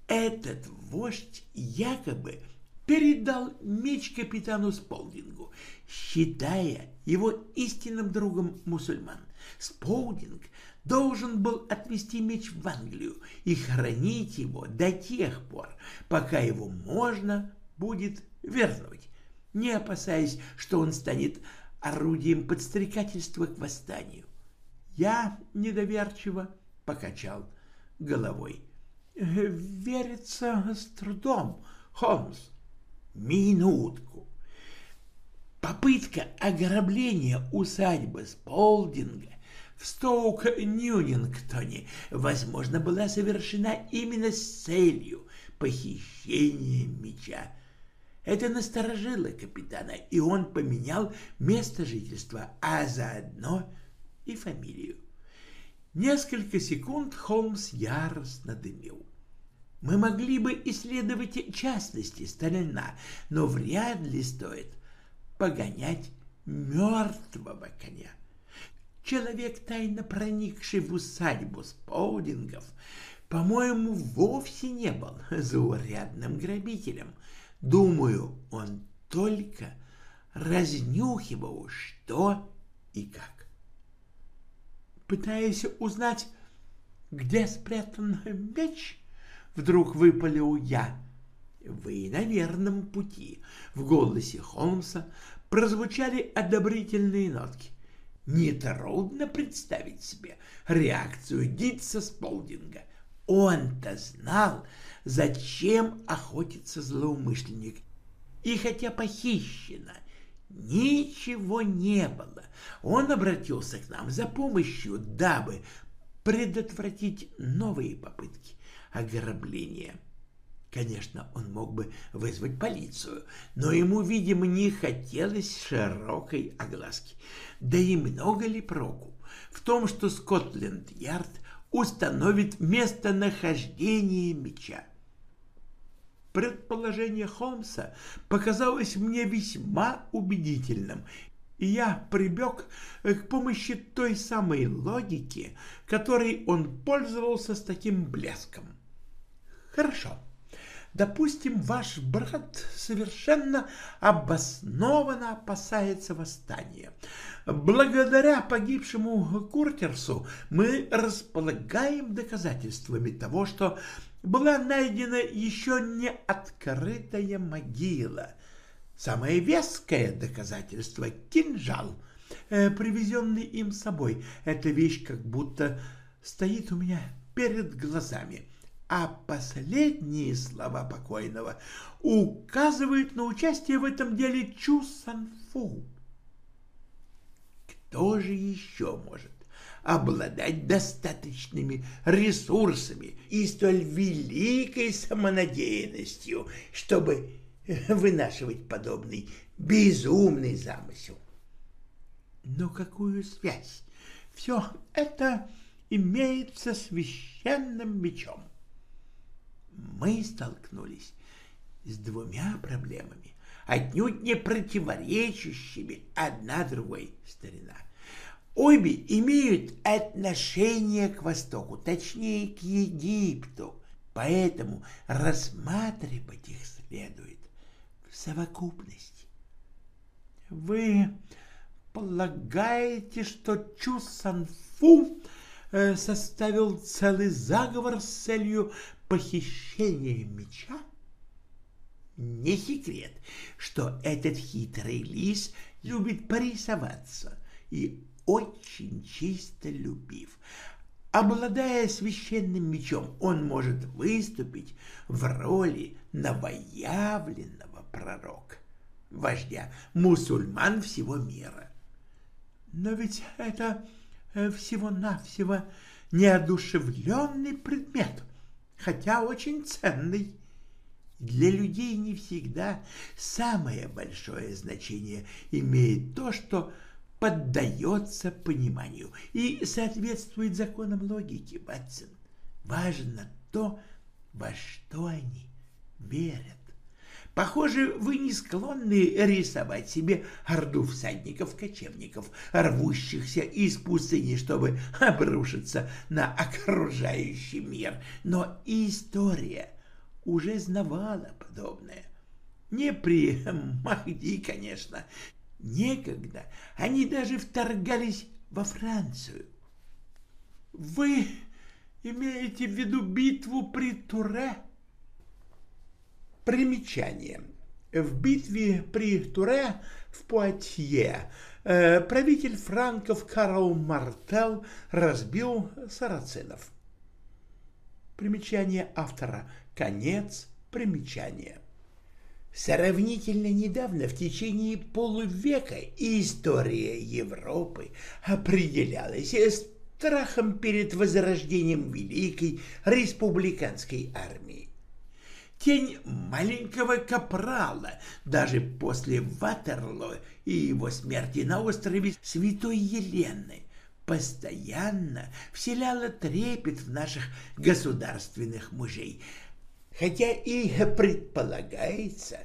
Этот вождь якобы передал меч капитану Сполдингу, считая его истинным другом мусульман. Сполдинг должен был отвезти меч в Англию и хранить его до тех пор, пока его можно будет вернуть, не опасаясь, что он станет орудием подстрекательства к восстанию. Я недоверчиво покачал головой. Верится с трудом, Холмс. Минутку. Попытка ограбления усадьбы Сполдинга в Стоук-Ньюнингтоне, возможно, была совершена именно с целью похищения меча. Это насторожило капитана, и он поменял место жительства, а заодно и фамилию. Несколько секунд Холмс яростно дымил. Мы могли бы исследовать частности Сталина, но вряд ли стоит погонять мертвого коня. Человек, тайно проникший в усадьбу Споудингов, по-моему, вовсе не был заурядным грабителем. Думаю, он только разнюхивал, что и как пытаясь узнать, где спрятан меч, вдруг выпалил я. Вы на верном пути. В голосе Холмса прозвучали одобрительные нотки. Нетрудно представить себе реакцию Дитса Сполдинга. Он-то знал, зачем охотится злоумышленник. И хотя похищено ничего не было, он обратился к нам за помощью, дабы предотвратить новые попытки ограбления. Конечно, он мог бы вызвать полицию, но ему, видимо, не хотелось широкой огласки. Да и много ли проку в том, что Скотленд-Ярд установит местонахождение меча? Предположение Холмса показалось мне весьма убедительным, и я прибег к помощи той самой логики, которой он пользовался с таким блеском. Хорошо. Допустим, ваш брат совершенно обоснованно опасается восстания. Благодаря погибшему Куртерсу мы располагаем доказательствами того, что была найдена еще не открытая могила. Самое веское доказательство — кинжал, э, привезенный им с собой. Эта вещь как будто стоит у меня перед глазами — а последние слова покойного указывают на участие в этом деле Чу Санфу. Кто же еще может обладать достаточными ресурсами и столь великой самонадеянностью, чтобы вынашивать подобный безумный замысел? Но какую связь все это имеет со священным мечом? Мы столкнулись с двумя проблемами, отнюдь не противоречащими одна другой старина. Обе имеют отношение к Востоку, точнее к Египту, поэтому рассматривать их следует в совокупности. Вы полагаете, что Чу Санфу э, составил целый заговор с целью похищение меча? Не секрет, что этот хитрый лис любит порисоваться и очень чисто любив. Обладая священным мечом, он может выступить в роли новоявленного пророка, вождя мусульман всего мира. Но ведь это э, всего-навсего неодушевленный предмет, хотя очень ценный. Для людей не всегда самое большое значение имеет то, что поддается пониманию и соответствует законам логики, Ватсон. Важно то, во что они верят. Похоже, вы не склонны рисовать себе орду всадников-кочевников, рвущихся из пустыни, чтобы обрушиться на окружающий мир. Но история уже знавала подобное. Не при Махди, конечно. Некогда они даже вторгались во Францию. Вы имеете в виду битву при Туре? Примечание. В битве при Туре в Пуатье э, правитель франков Карл Мартел разбил сарацинов. Примечание автора. Конец примечания. Сравнительно недавно, в течение полувека, история Европы определялась страхом перед возрождением Великой Республиканской армии. Тень маленького капрала даже после Ватерло и его смерти на острове Святой Елены постоянно вселяла трепет в наших государственных мужей. Хотя и предполагается,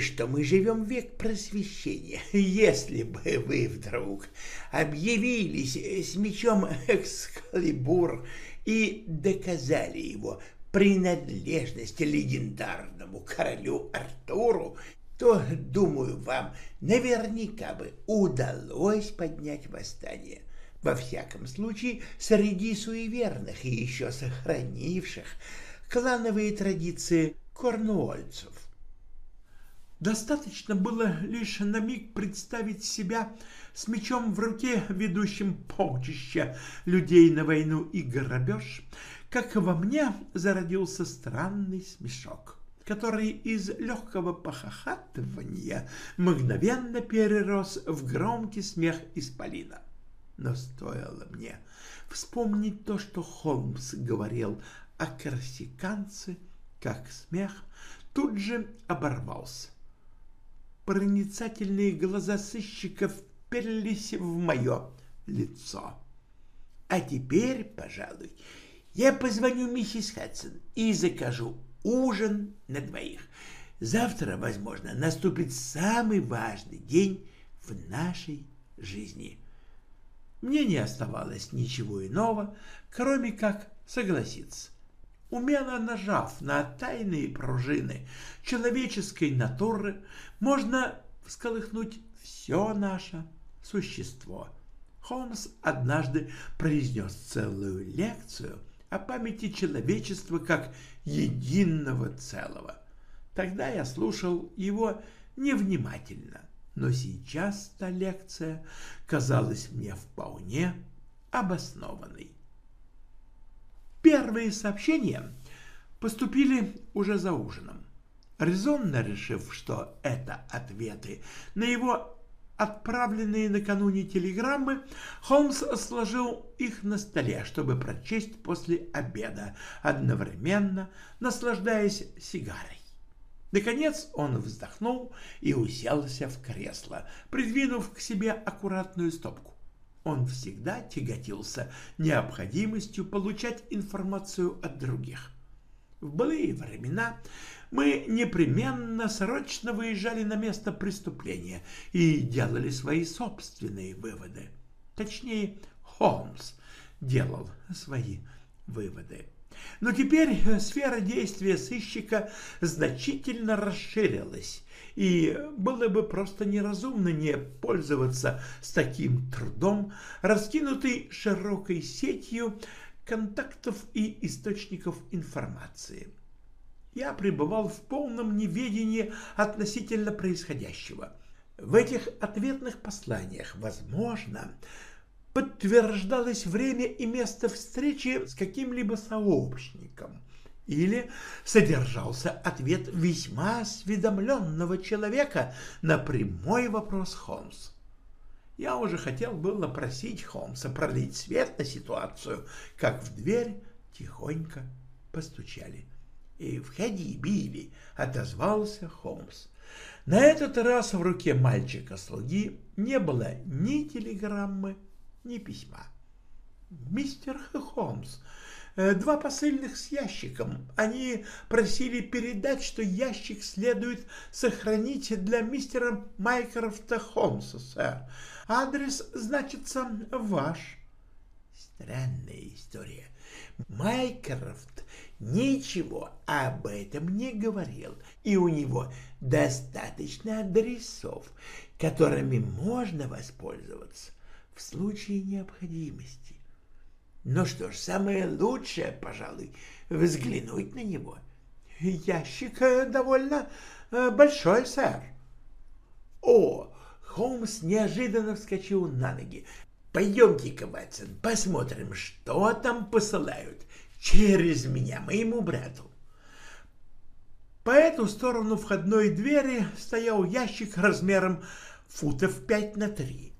что мы живем век просвещения. Если бы вы вдруг объявились с мечом Экскалибур и доказали его принадлежности легендарному королю Артуру, то, думаю, вам наверняка бы удалось поднять восстание. Во всяком случае, среди суеверных и еще сохранивших клановые традиции корнуольцев. Достаточно было лишь на миг представить себя с мечом в руке, ведущим полчища людей на войну и грабеж, как во мне зародился странный смешок, который из легкого похохатывания мгновенно перерос в громкий смех исполина. Но стоило мне вспомнить то, что Холмс говорил о корсиканце, как смех тут же оборвался. Проницательные глаза сыщика вперлись в мое лицо. А теперь, пожалуй, я позвоню миссис Хадсон и закажу ужин на двоих. Завтра, возможно, наступит самый важный день в нашей жизни. Мне не оставалось ничего иного, кроме как согласиться. Умело нажав на тайные пружины человеческой натуры, можно всколыхнуть все наше существо. Холмс однажды произнес целую лекцию о памяти человечества как единого целого. Тогда я слушал его невнимательно, но сейчас та лекция казалась мне вполне обоснованной. Первые сообщения поступили уже за ужином. Резонно решив, что это ответы на его отправленные накануне телеграммы, Холмс сложил их на столе, чтобы прочесть после обеда, одновременно наслаждаясь сигарой. Наконец он вздохнул и уселся в кресло, придвинув к себе аккуратную стопку. Он всегда тяготился необходимостью получать информацию от других. В былые времена мы непременно срочно выезжали на место преступления и делали свои собственные выводы. Точнее, Холмс делал свои выводы. Но теперь сфера действия сыщика значительно расширилась, и было бы просто неразумно не пользоваться с таким трудом, раскинутой широкой сетью контактов и источников информации я пребывал в полном неведении относительно происходящего. В этих ответных посланиях, возможно, подтверждалось время и место встречи с каким-либо сообщником, или содержался ответ весьма осведомленного человека на прямой вопрос Холмс. Я уже хотел было просить Холмса пролить свет на ситуацию, как в дверь тихонько постучали. И «Входи, Билли!» — отозвался Холмс. На этот раз в руке мальчика-слуги не было ни телеграммы, ни письма. «Мистер Холмс, э, два посыльных с ящиком. Они просили передать, что ящик следует сохранить для мистера Майкрофта Холмса, сэр. Адрес значится ваш». Странная история. Майкрофт ничего об этом не говорил, и у него достаточно адресов, которыми можно воспользоваться в случае необходимости. Ну что ж, самое лучшее, пожалуй, взглянуть на него. Ящик э, довольно э, большой, сэр. О, Холмс неожиданно вскочил на ноги. Пойдемте-ка, Ватсон, посмотрим, что там посылают через меня моему брату. По эту сторону входной двери стоял ящик размером футов пять на три.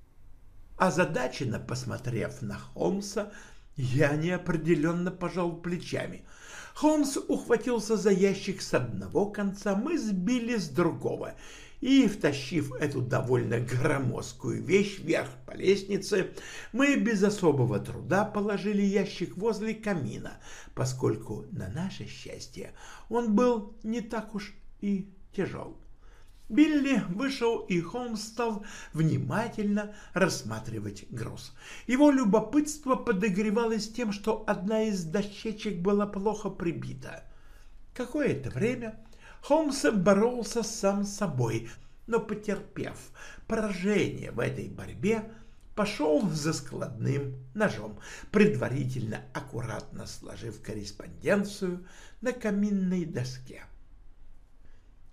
Озадаченно посмотрев на Холмса, я неопределенно пожал плечами. Холмс ухватился за ящик с одного конца, мы сбили с другого — и, втащив эту довольно громоздкую вещь вверх по лестнице, мы без особого труда положили ящик возле камина, поскольку, на наше счастье, он был не так уж и тяжел. Билли вышел, и Холмс стал внимательно рассматривать груз. Его любопытство подогревалось тем, что одна из дощечек была плохо прибита. Какое-то время Холмс боролся сам с собой, но, потерпев поражение в этой борьбе, пошел за складным ножом, предварительно аккуратно сложив корреспонденцию на каминной доске.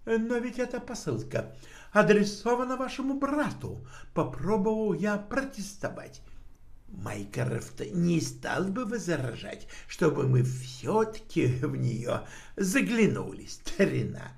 Но ведь эта посылка адресована вашему брату. Попробовал я протестовать. Майкрофт не стал бы возражать, чтобы мы все-таки в нее заглянули, старина.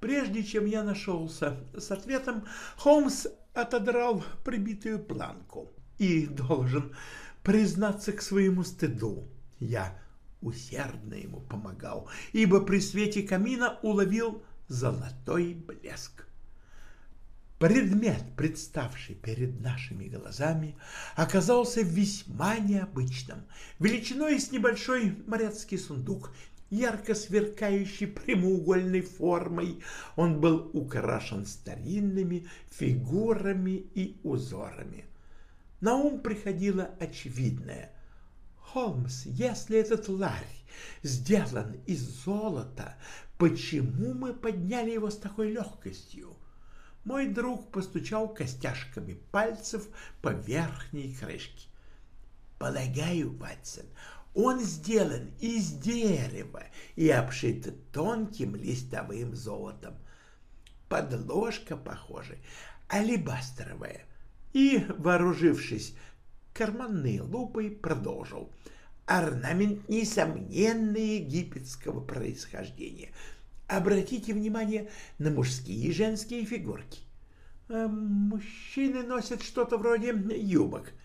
Прежде чем я нашелся с ответом, Холмс отодрал прибитую планку и должен признаться к своему стыду. Я усердно ему помогал, ибо при свете камина уловил золотой блеск. Предмет, представший перед нашими глазами, оказался весьма необычным, величиной с небольшой моряцкий сундук, ярко сверкающий прямоугольной формой. Он был украшен старинными фигурами и узорами. На ум приходило очевидное. Холмс, если этот ларь сделан из золота, почему мы подняли его с такой легкостью? Мой друг постучал костяшками пальцев по верхней крышке. Полагаю, Ватсон, он сделан из дерева и обшит тонким листовым золотом. Подложка, похоже, алебастровая. И, вооружившись карманной лупой, продолжил. Орнамент, несомненно, египетского происхождения. Обратите внимание на мужские и женские фигурки. А мужчины носят что-то вроде юбок —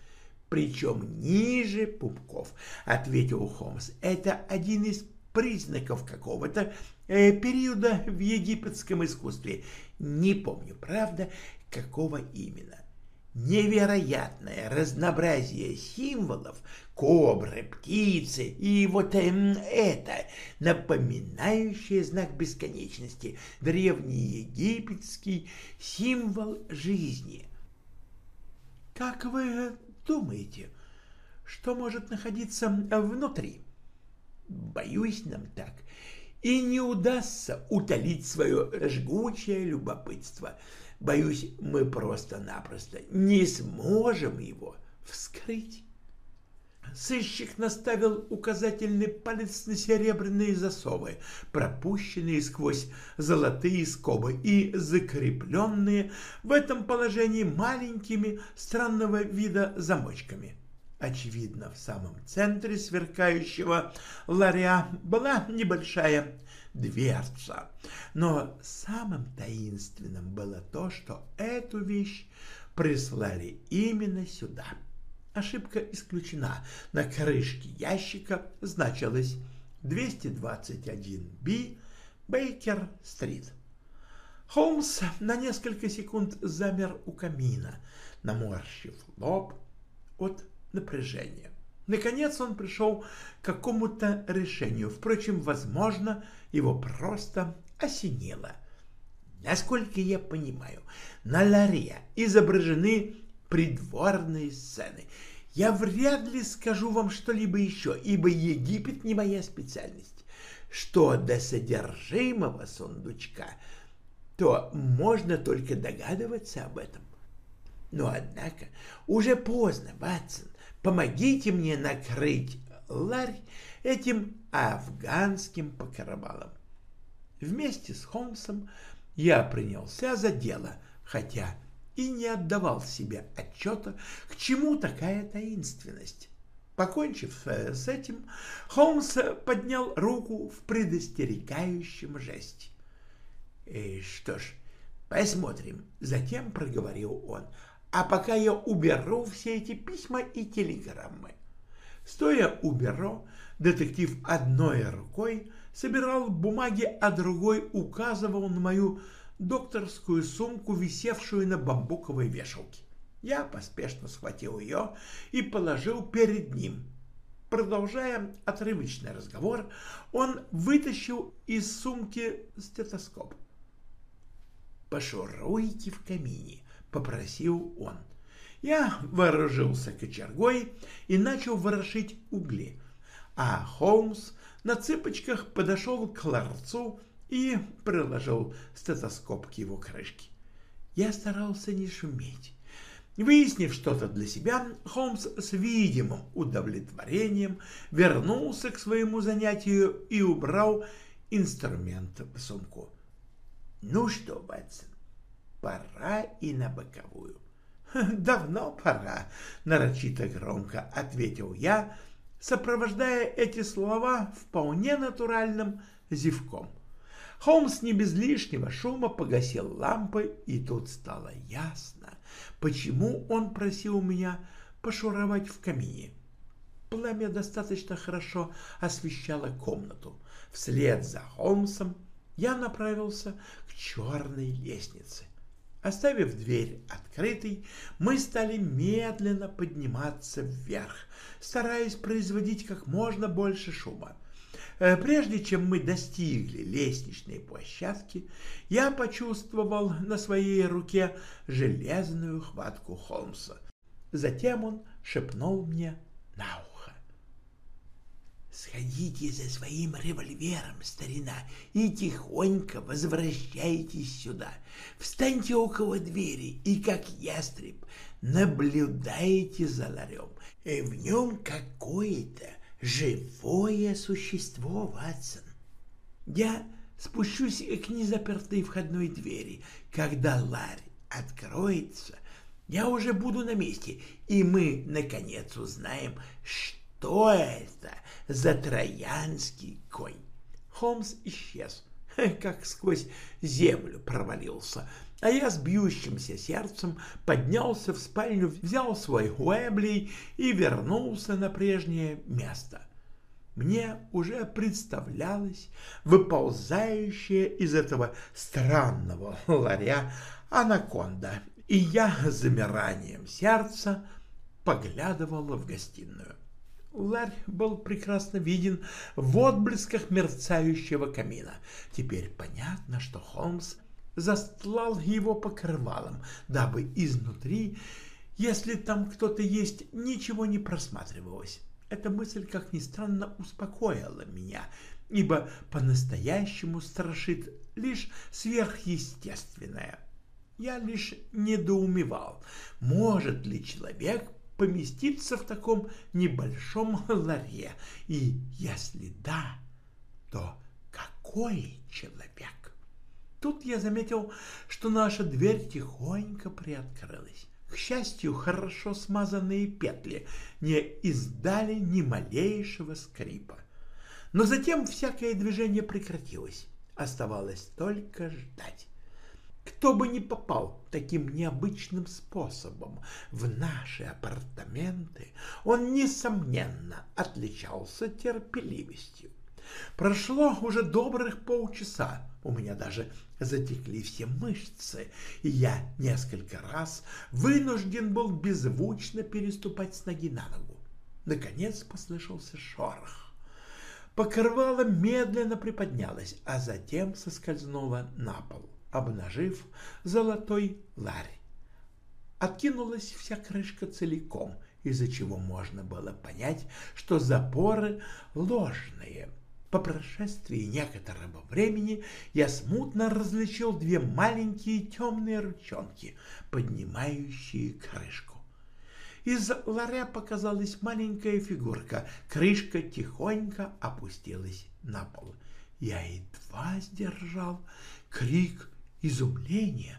причем ниже пупков, — ответил Холмс. Это один из признаков какого-то э, периода в египетском искусстве. Не помню, правда, какого именно. Невероятное разнообразие символов, кобры, птицы и вот э, это, напоминающее знак бесконечности, древний египетский символ жизни. Как вы думаете, что может находиться внутри? Боюсь, нам так и не удастся утолить свое жгучее любопытство. Боюсь, мы просто-напросто не сможем его вскрыть. Сыщик наставил указательный палец на серебряные засовы, пропущенные сквозь золотые скобы и закрепленные в этом положении маленькими странного вида замочками. Очевидно, в самом центре сверкающего ларя была небольшая дверца. Но самым таинственным было то, что эту вещь прислали именно сюда. Ошибка исключена. На крышке ящика значилось 221B Бейкер-стрит. Холмс на несколько секунд замер у камина, наморщив лоб от напряжения. Наконец он пришел к какому-то решению. Впрочем, возможно, его просто осенило. Насколько я понимаю, на ларе изображены придворные сцены. Я вряд ли скажу вам что-либо еще, ибо Египет не моя специальность. Что до содержимого сундучка, то можно только догадываться об этом. Но, однако, уже поздно, Ватсон. Помогите мне накрыть ларь этим афганским покрывалом. Вместе с Холмсом я принялся за дело, хотя и не отдавал себе отчета, к чему такая таинственность. Покончив э, с этим, Холмс поднял руку в предостерегающем жесте. «Э, «Что ж, посмотрим», — затем проговорил он, «а пока я уберу все эти письма и телеграммы». Стоя у бюро, детектив одной рукой собирал бумаги, а другой указывал на мою докторскую сумку, висевшую на бамбуковой вешалке. Я поспешно схватил ее и положил перед ним. Продолжая отрывочный разговор, он вытащил из сумки стетоскоп. «Пошуруйте в камине», — попросил он. Я вооружился кочергой и начал ворошить угли, а Холмс на цыпочках подошел к ларцу и приложил стетоскоп к его крышке. Я старался не шуметь. Выяснив что-то для себя, Холмс с видимым удовлетворением вернулся к своему занятию и убрал инструмент в сумку. Ну что, Ватсон, пора и на боковую. «Давно пора», — нарочито громко ответил я, сопровождая эти слова вполне натуральным зевком. Холмс не без лишнего шума погасил лампы, и тут стало ясно, почему он просил меня пошуровать в камине. Пламя достаточно хорошо освещало комнату. Вслед за Холмсом я направился к черной лестнице. Оставив дверь открытой, мы стали медленно подниматься вверх, стараясь производить как можно больше шума. Э, прежде чем мы достигли лестничной площадки, я почувствовал на своей руке железную хватку Холмса. Затем он шепнул мне на. «Сходите за своим револьвером, старина, и тихонько возвращайтесь сюда. Встаньте около двери и, как ястреб, наблюдайте за ларем. И в нем какое-то живое существо, Ватсон. Я спущусь к незапертой входной двери. Когда ларь откроется, я уже буду на месте, и мы, наконец, узнаем, что это за троянский конь. Холмс исчез, как сквозь землю провалился, а я с бьющимся сердцем поднялся в спальню, взял свой Уэблей и вернулся на прежнее место. Мне уже представлялась выползающая из этого странного ларя анаконда, и я замиранием сердца поглядывала в гостиную. Ларь был прекрасно виден в отблесках мерцающего камина. Теперь понятно, что Холмс застлал его покрывалом, дабы изнутри, если там кто-то есть, ничего не просматривалось. Эта мысль, как ни странно, успокоила меня, ибо по-настоящему страшит лишь сверхъестественное. Я лишь недоумевал, может ли человек поместиться в таком небольшом ларе, и если да, то какой человек? Тут я заметил, что наша дверь тихонько приоткрылась. К счастью, хорошо смазанные петли не издали ни малейшего скрипа. Но затем всякое движение прекратилось. Оставалось только ждать. Кто бы ни попал таким необычным способом в наши апартаменты, он, несомненно, отличался терпеливостью. Прошло уже добрых полчаса, у меня даже затекли все мышцы, и я несколько раз вынужден был беззвучно переступать с ноги на ногу. Наконец послышался шорох. Покрывало медленно приподнялось, а затем соскользнуло на пол обнажив золотой ларь. Откинулась вся крышка целиком, из-за чего можно было понять, что запоры ложные. По прошествии некоторого времени я смутно различил две маленькие темные ручонки, поднимающие крышку. Из ларя показалась маленькая фигурка, крышка тихонько опустилась на пол. Я едва сдержал крик изумление.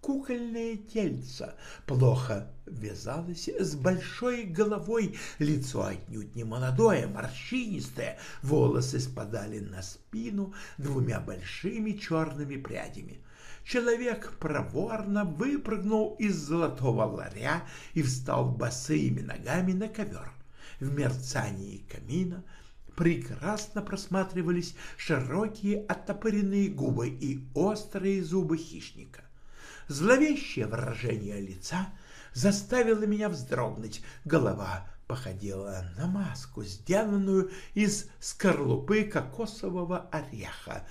Кукольное тельце плохо вязалось с большой головой, лицо отнюдь не молодое, морщинистое, волосы спадали на спину двумя большими черными прядями. Человек проворно выпрыгнул из золотого ларя и встал босыми ногами на ковер. В мерцании камина прекрасно просматривались широкие оттопыренные губы и острые зубы хищника. Зловещее выражение лица заставило меня вздрогнуть. Голова походила на маску, сделанную из скорлупы кокосового ореха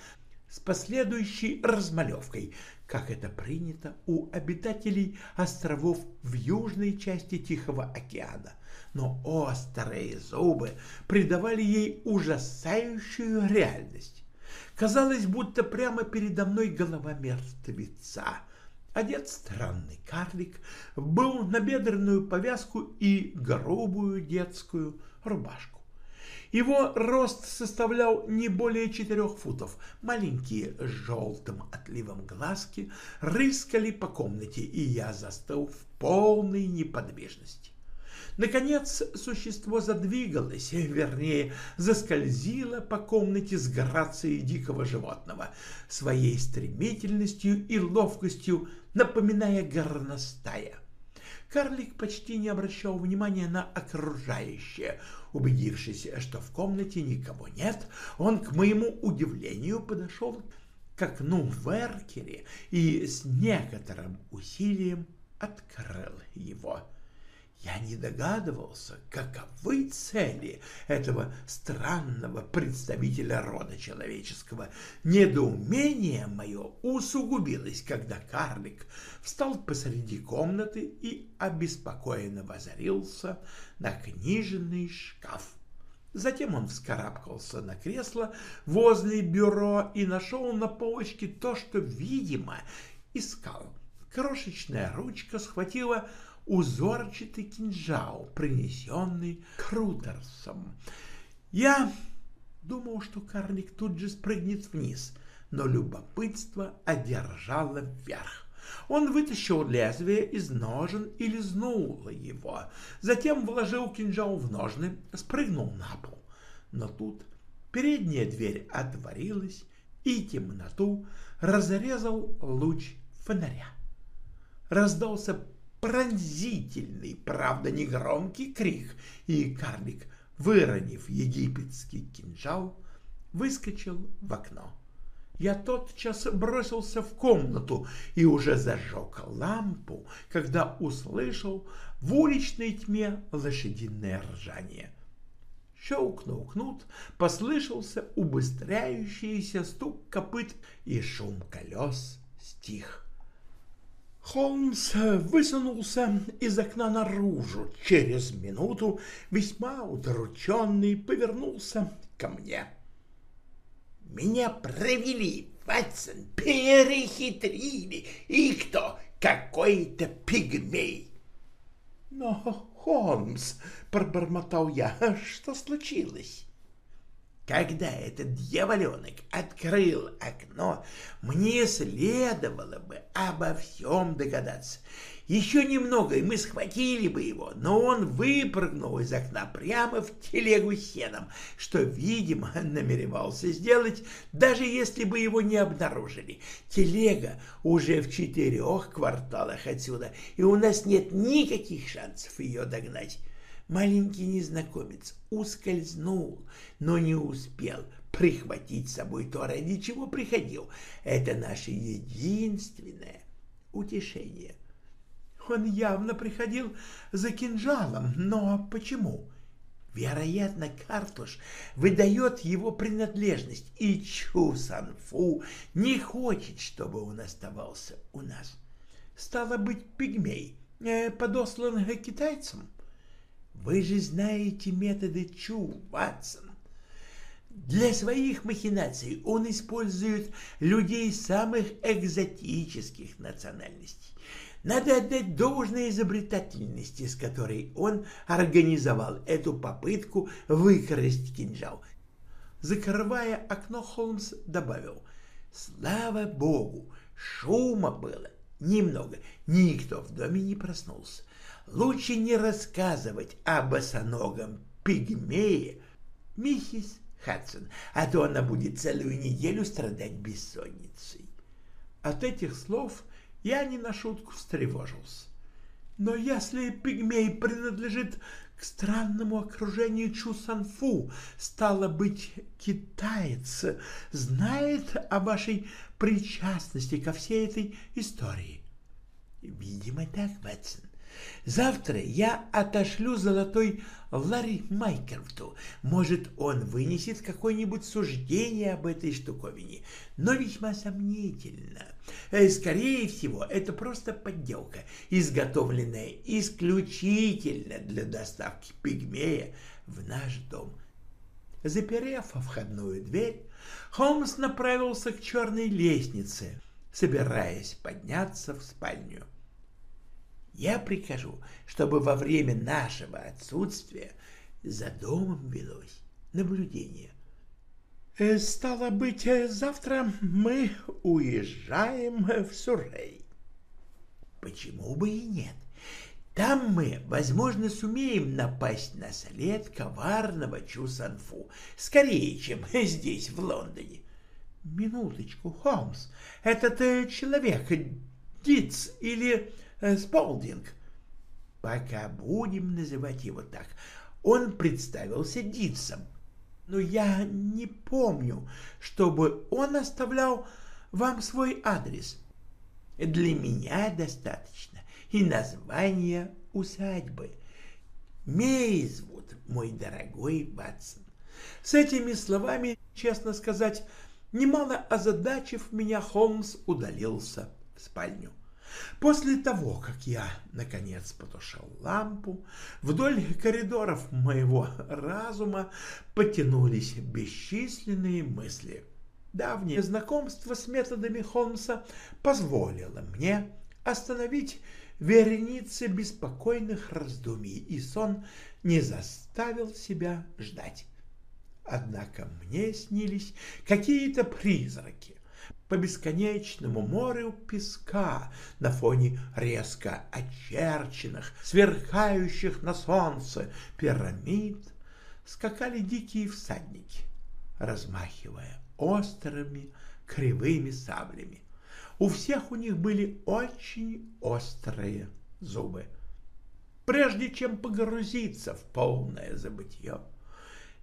с последующей размалевкой, как это принято у обитателей островов в южной части Тихого океана но острые зубы придавали ей ужасающую реальность. Казалось, будто прямо передо мной голова мертвеца. Одет странный карлик, был на бедренную повязку и грубую детскую рубашку. Его рост составлял не более четырех футов. Маленькие с желтым отливом глазки рыскали по комнате, и я застыл в полной неподвижности. Наконец существо задвигалось, вернее, заскользило по комнате с грацией дикого животного, своей стремительностью и ловкостью напоминая горностая. Карлик почти не обращал внимания на окружающее. Убедившись, что в комнате никого нет, он, к моему удивлению, подошел к окну в эркере и с некоторым усилием открыл его. Я не догадывался, каковы цели этого странного представителя рода человеческого. Недоумение мое усугубилось, когда карлик встал посреди комнаты и обеспокоенно возорился на книжный шкаф. Затем он вскарабкался на кресло возле бюро и нашел на полочке то, что, видимо, искал. Крошечная ручка схватила узорчатый кинжал, принесенный Крутерсом. Я думал, что карлик тут же спрыгнет вниз, но любопытство одержало вверх. Он вытащил лезвие из ножен и лизнул его, затем вложил кинжал в ножны, спрыгнул на пол. Но тут передняя дверь отворилась, и темноту разрезал луч фонаря. Раздался пронзительный, правда негромкий крик, и карлик, выронив египетский кинжал, выскочил в окно. Я тотчас бросился в комнату и уже зажег лампу, когда услышал в уличной тьме лошадиное ржание. Щелкнул кнут, послышался убыстряющийся стук копыт, и шум колес стих. Холмс высунулся из окна наружу. Через минуту, весьма удрученный, повернулся ко мне. «Меня провели, Ватсон, перехитрили. И кто? Какой-то пигмей!» «Но, Холмс!» — пробормотал я. «Что случилось?» Когда этот дьяволенок открыл окно, мне следовало бы обо всем догадаться. Еще немного, и мы схватили бы его, но он выпрыгнул из окна прямо в телегу сеном, что, видимо, намеревался сделать, даже если бы его не обнаружили. Телега уже в четырех кварталах отсюда, и у нас нет никаких шансов ее догнать. Маленький незнакомец ускользнул, но не успел прихватить с собой то, ради чего приходил. Это наше единственное утешение. Он явно приходил за кинжалом, но почему? Вероятно, Картуш выдает его принадлежность, и Чу Санфу не хочет, чтобы он оставался у нас. Стало быть, пигмей, э, подослан китайцам. Вы же знаете методы Чу, Ватсон. Для своих махинаций он использует людей самых экзотических национальностей. Надо отдать должное изобретательности, с которой он организовал эту попытку выкрасть кинжал. Закрывая окно, Холмс добавил, «Слава богу, шума было немного, никто в доме не проснулся лучше не рассказывать о босоногом пигмее миссис Хадсон, а то она будет целую неделю страдать бессонницей. От этих слов я не на шутку встревожился. Но если пигмей принадлежит к странному окружению Чусанфу, стало быть, китаец знает о вашей причастности ко всей этой истории. Видимо, так, Ватсон. Завтра я отошлю золотой Ларри Майкерту. Может, он вынесет какое-нибудь суждение об этой штуковине, но весьма сомнительно. Э, скорее всего, это просто подделка, изготовленная исключительно для доставки пигмея в наш дом. Заперев входную дверь, Холмс направился к черной лестнице, собираясь подняться в спальню. Я прикажу, чтобы во время нашего отсутствия за домом велось наблюдения. Э, «Стало быть, э, завтра мы уезжаем в Суррей». «Почему бы и нет? Там мы, возможно, сумеем напасть на след коварного Чу Санфу скорее, чем здесь, в Лондоне». «Минуточку, Холмс, этот э, человек, Диц или Сполдинг?» «Пока будем называть его так. Он представился Дитсом, но я не помню, чтобы он оставлял вам свой адрес. Для меня достаточно и название усадьбы. Мейзвуд, мой дорогой Ватсон. С этими словами, честно сказать, немало озадачив меня, Холмс удалился в спальню. После того, как я, наконец, потушил лампу, вдоль коридоров моего разума потянулись бесчисленные мысли. Давнее знакомство с методами Холмса позволило мне остановить вереницы беспокойных раздумий, и сон не заставил себя ждать. Однако мне снились какие-то призраки, по бесконечному морю песка на фоне резко очерченных, сверкающих на солнце пирамид, скакали дикие всадники, размахивая острыми кривыми саблями. У всех у них были очень острые зубы. Прежде чем погрузиться в полное забытье,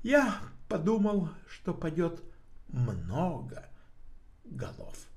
я подумал, что пойдет много Gadov.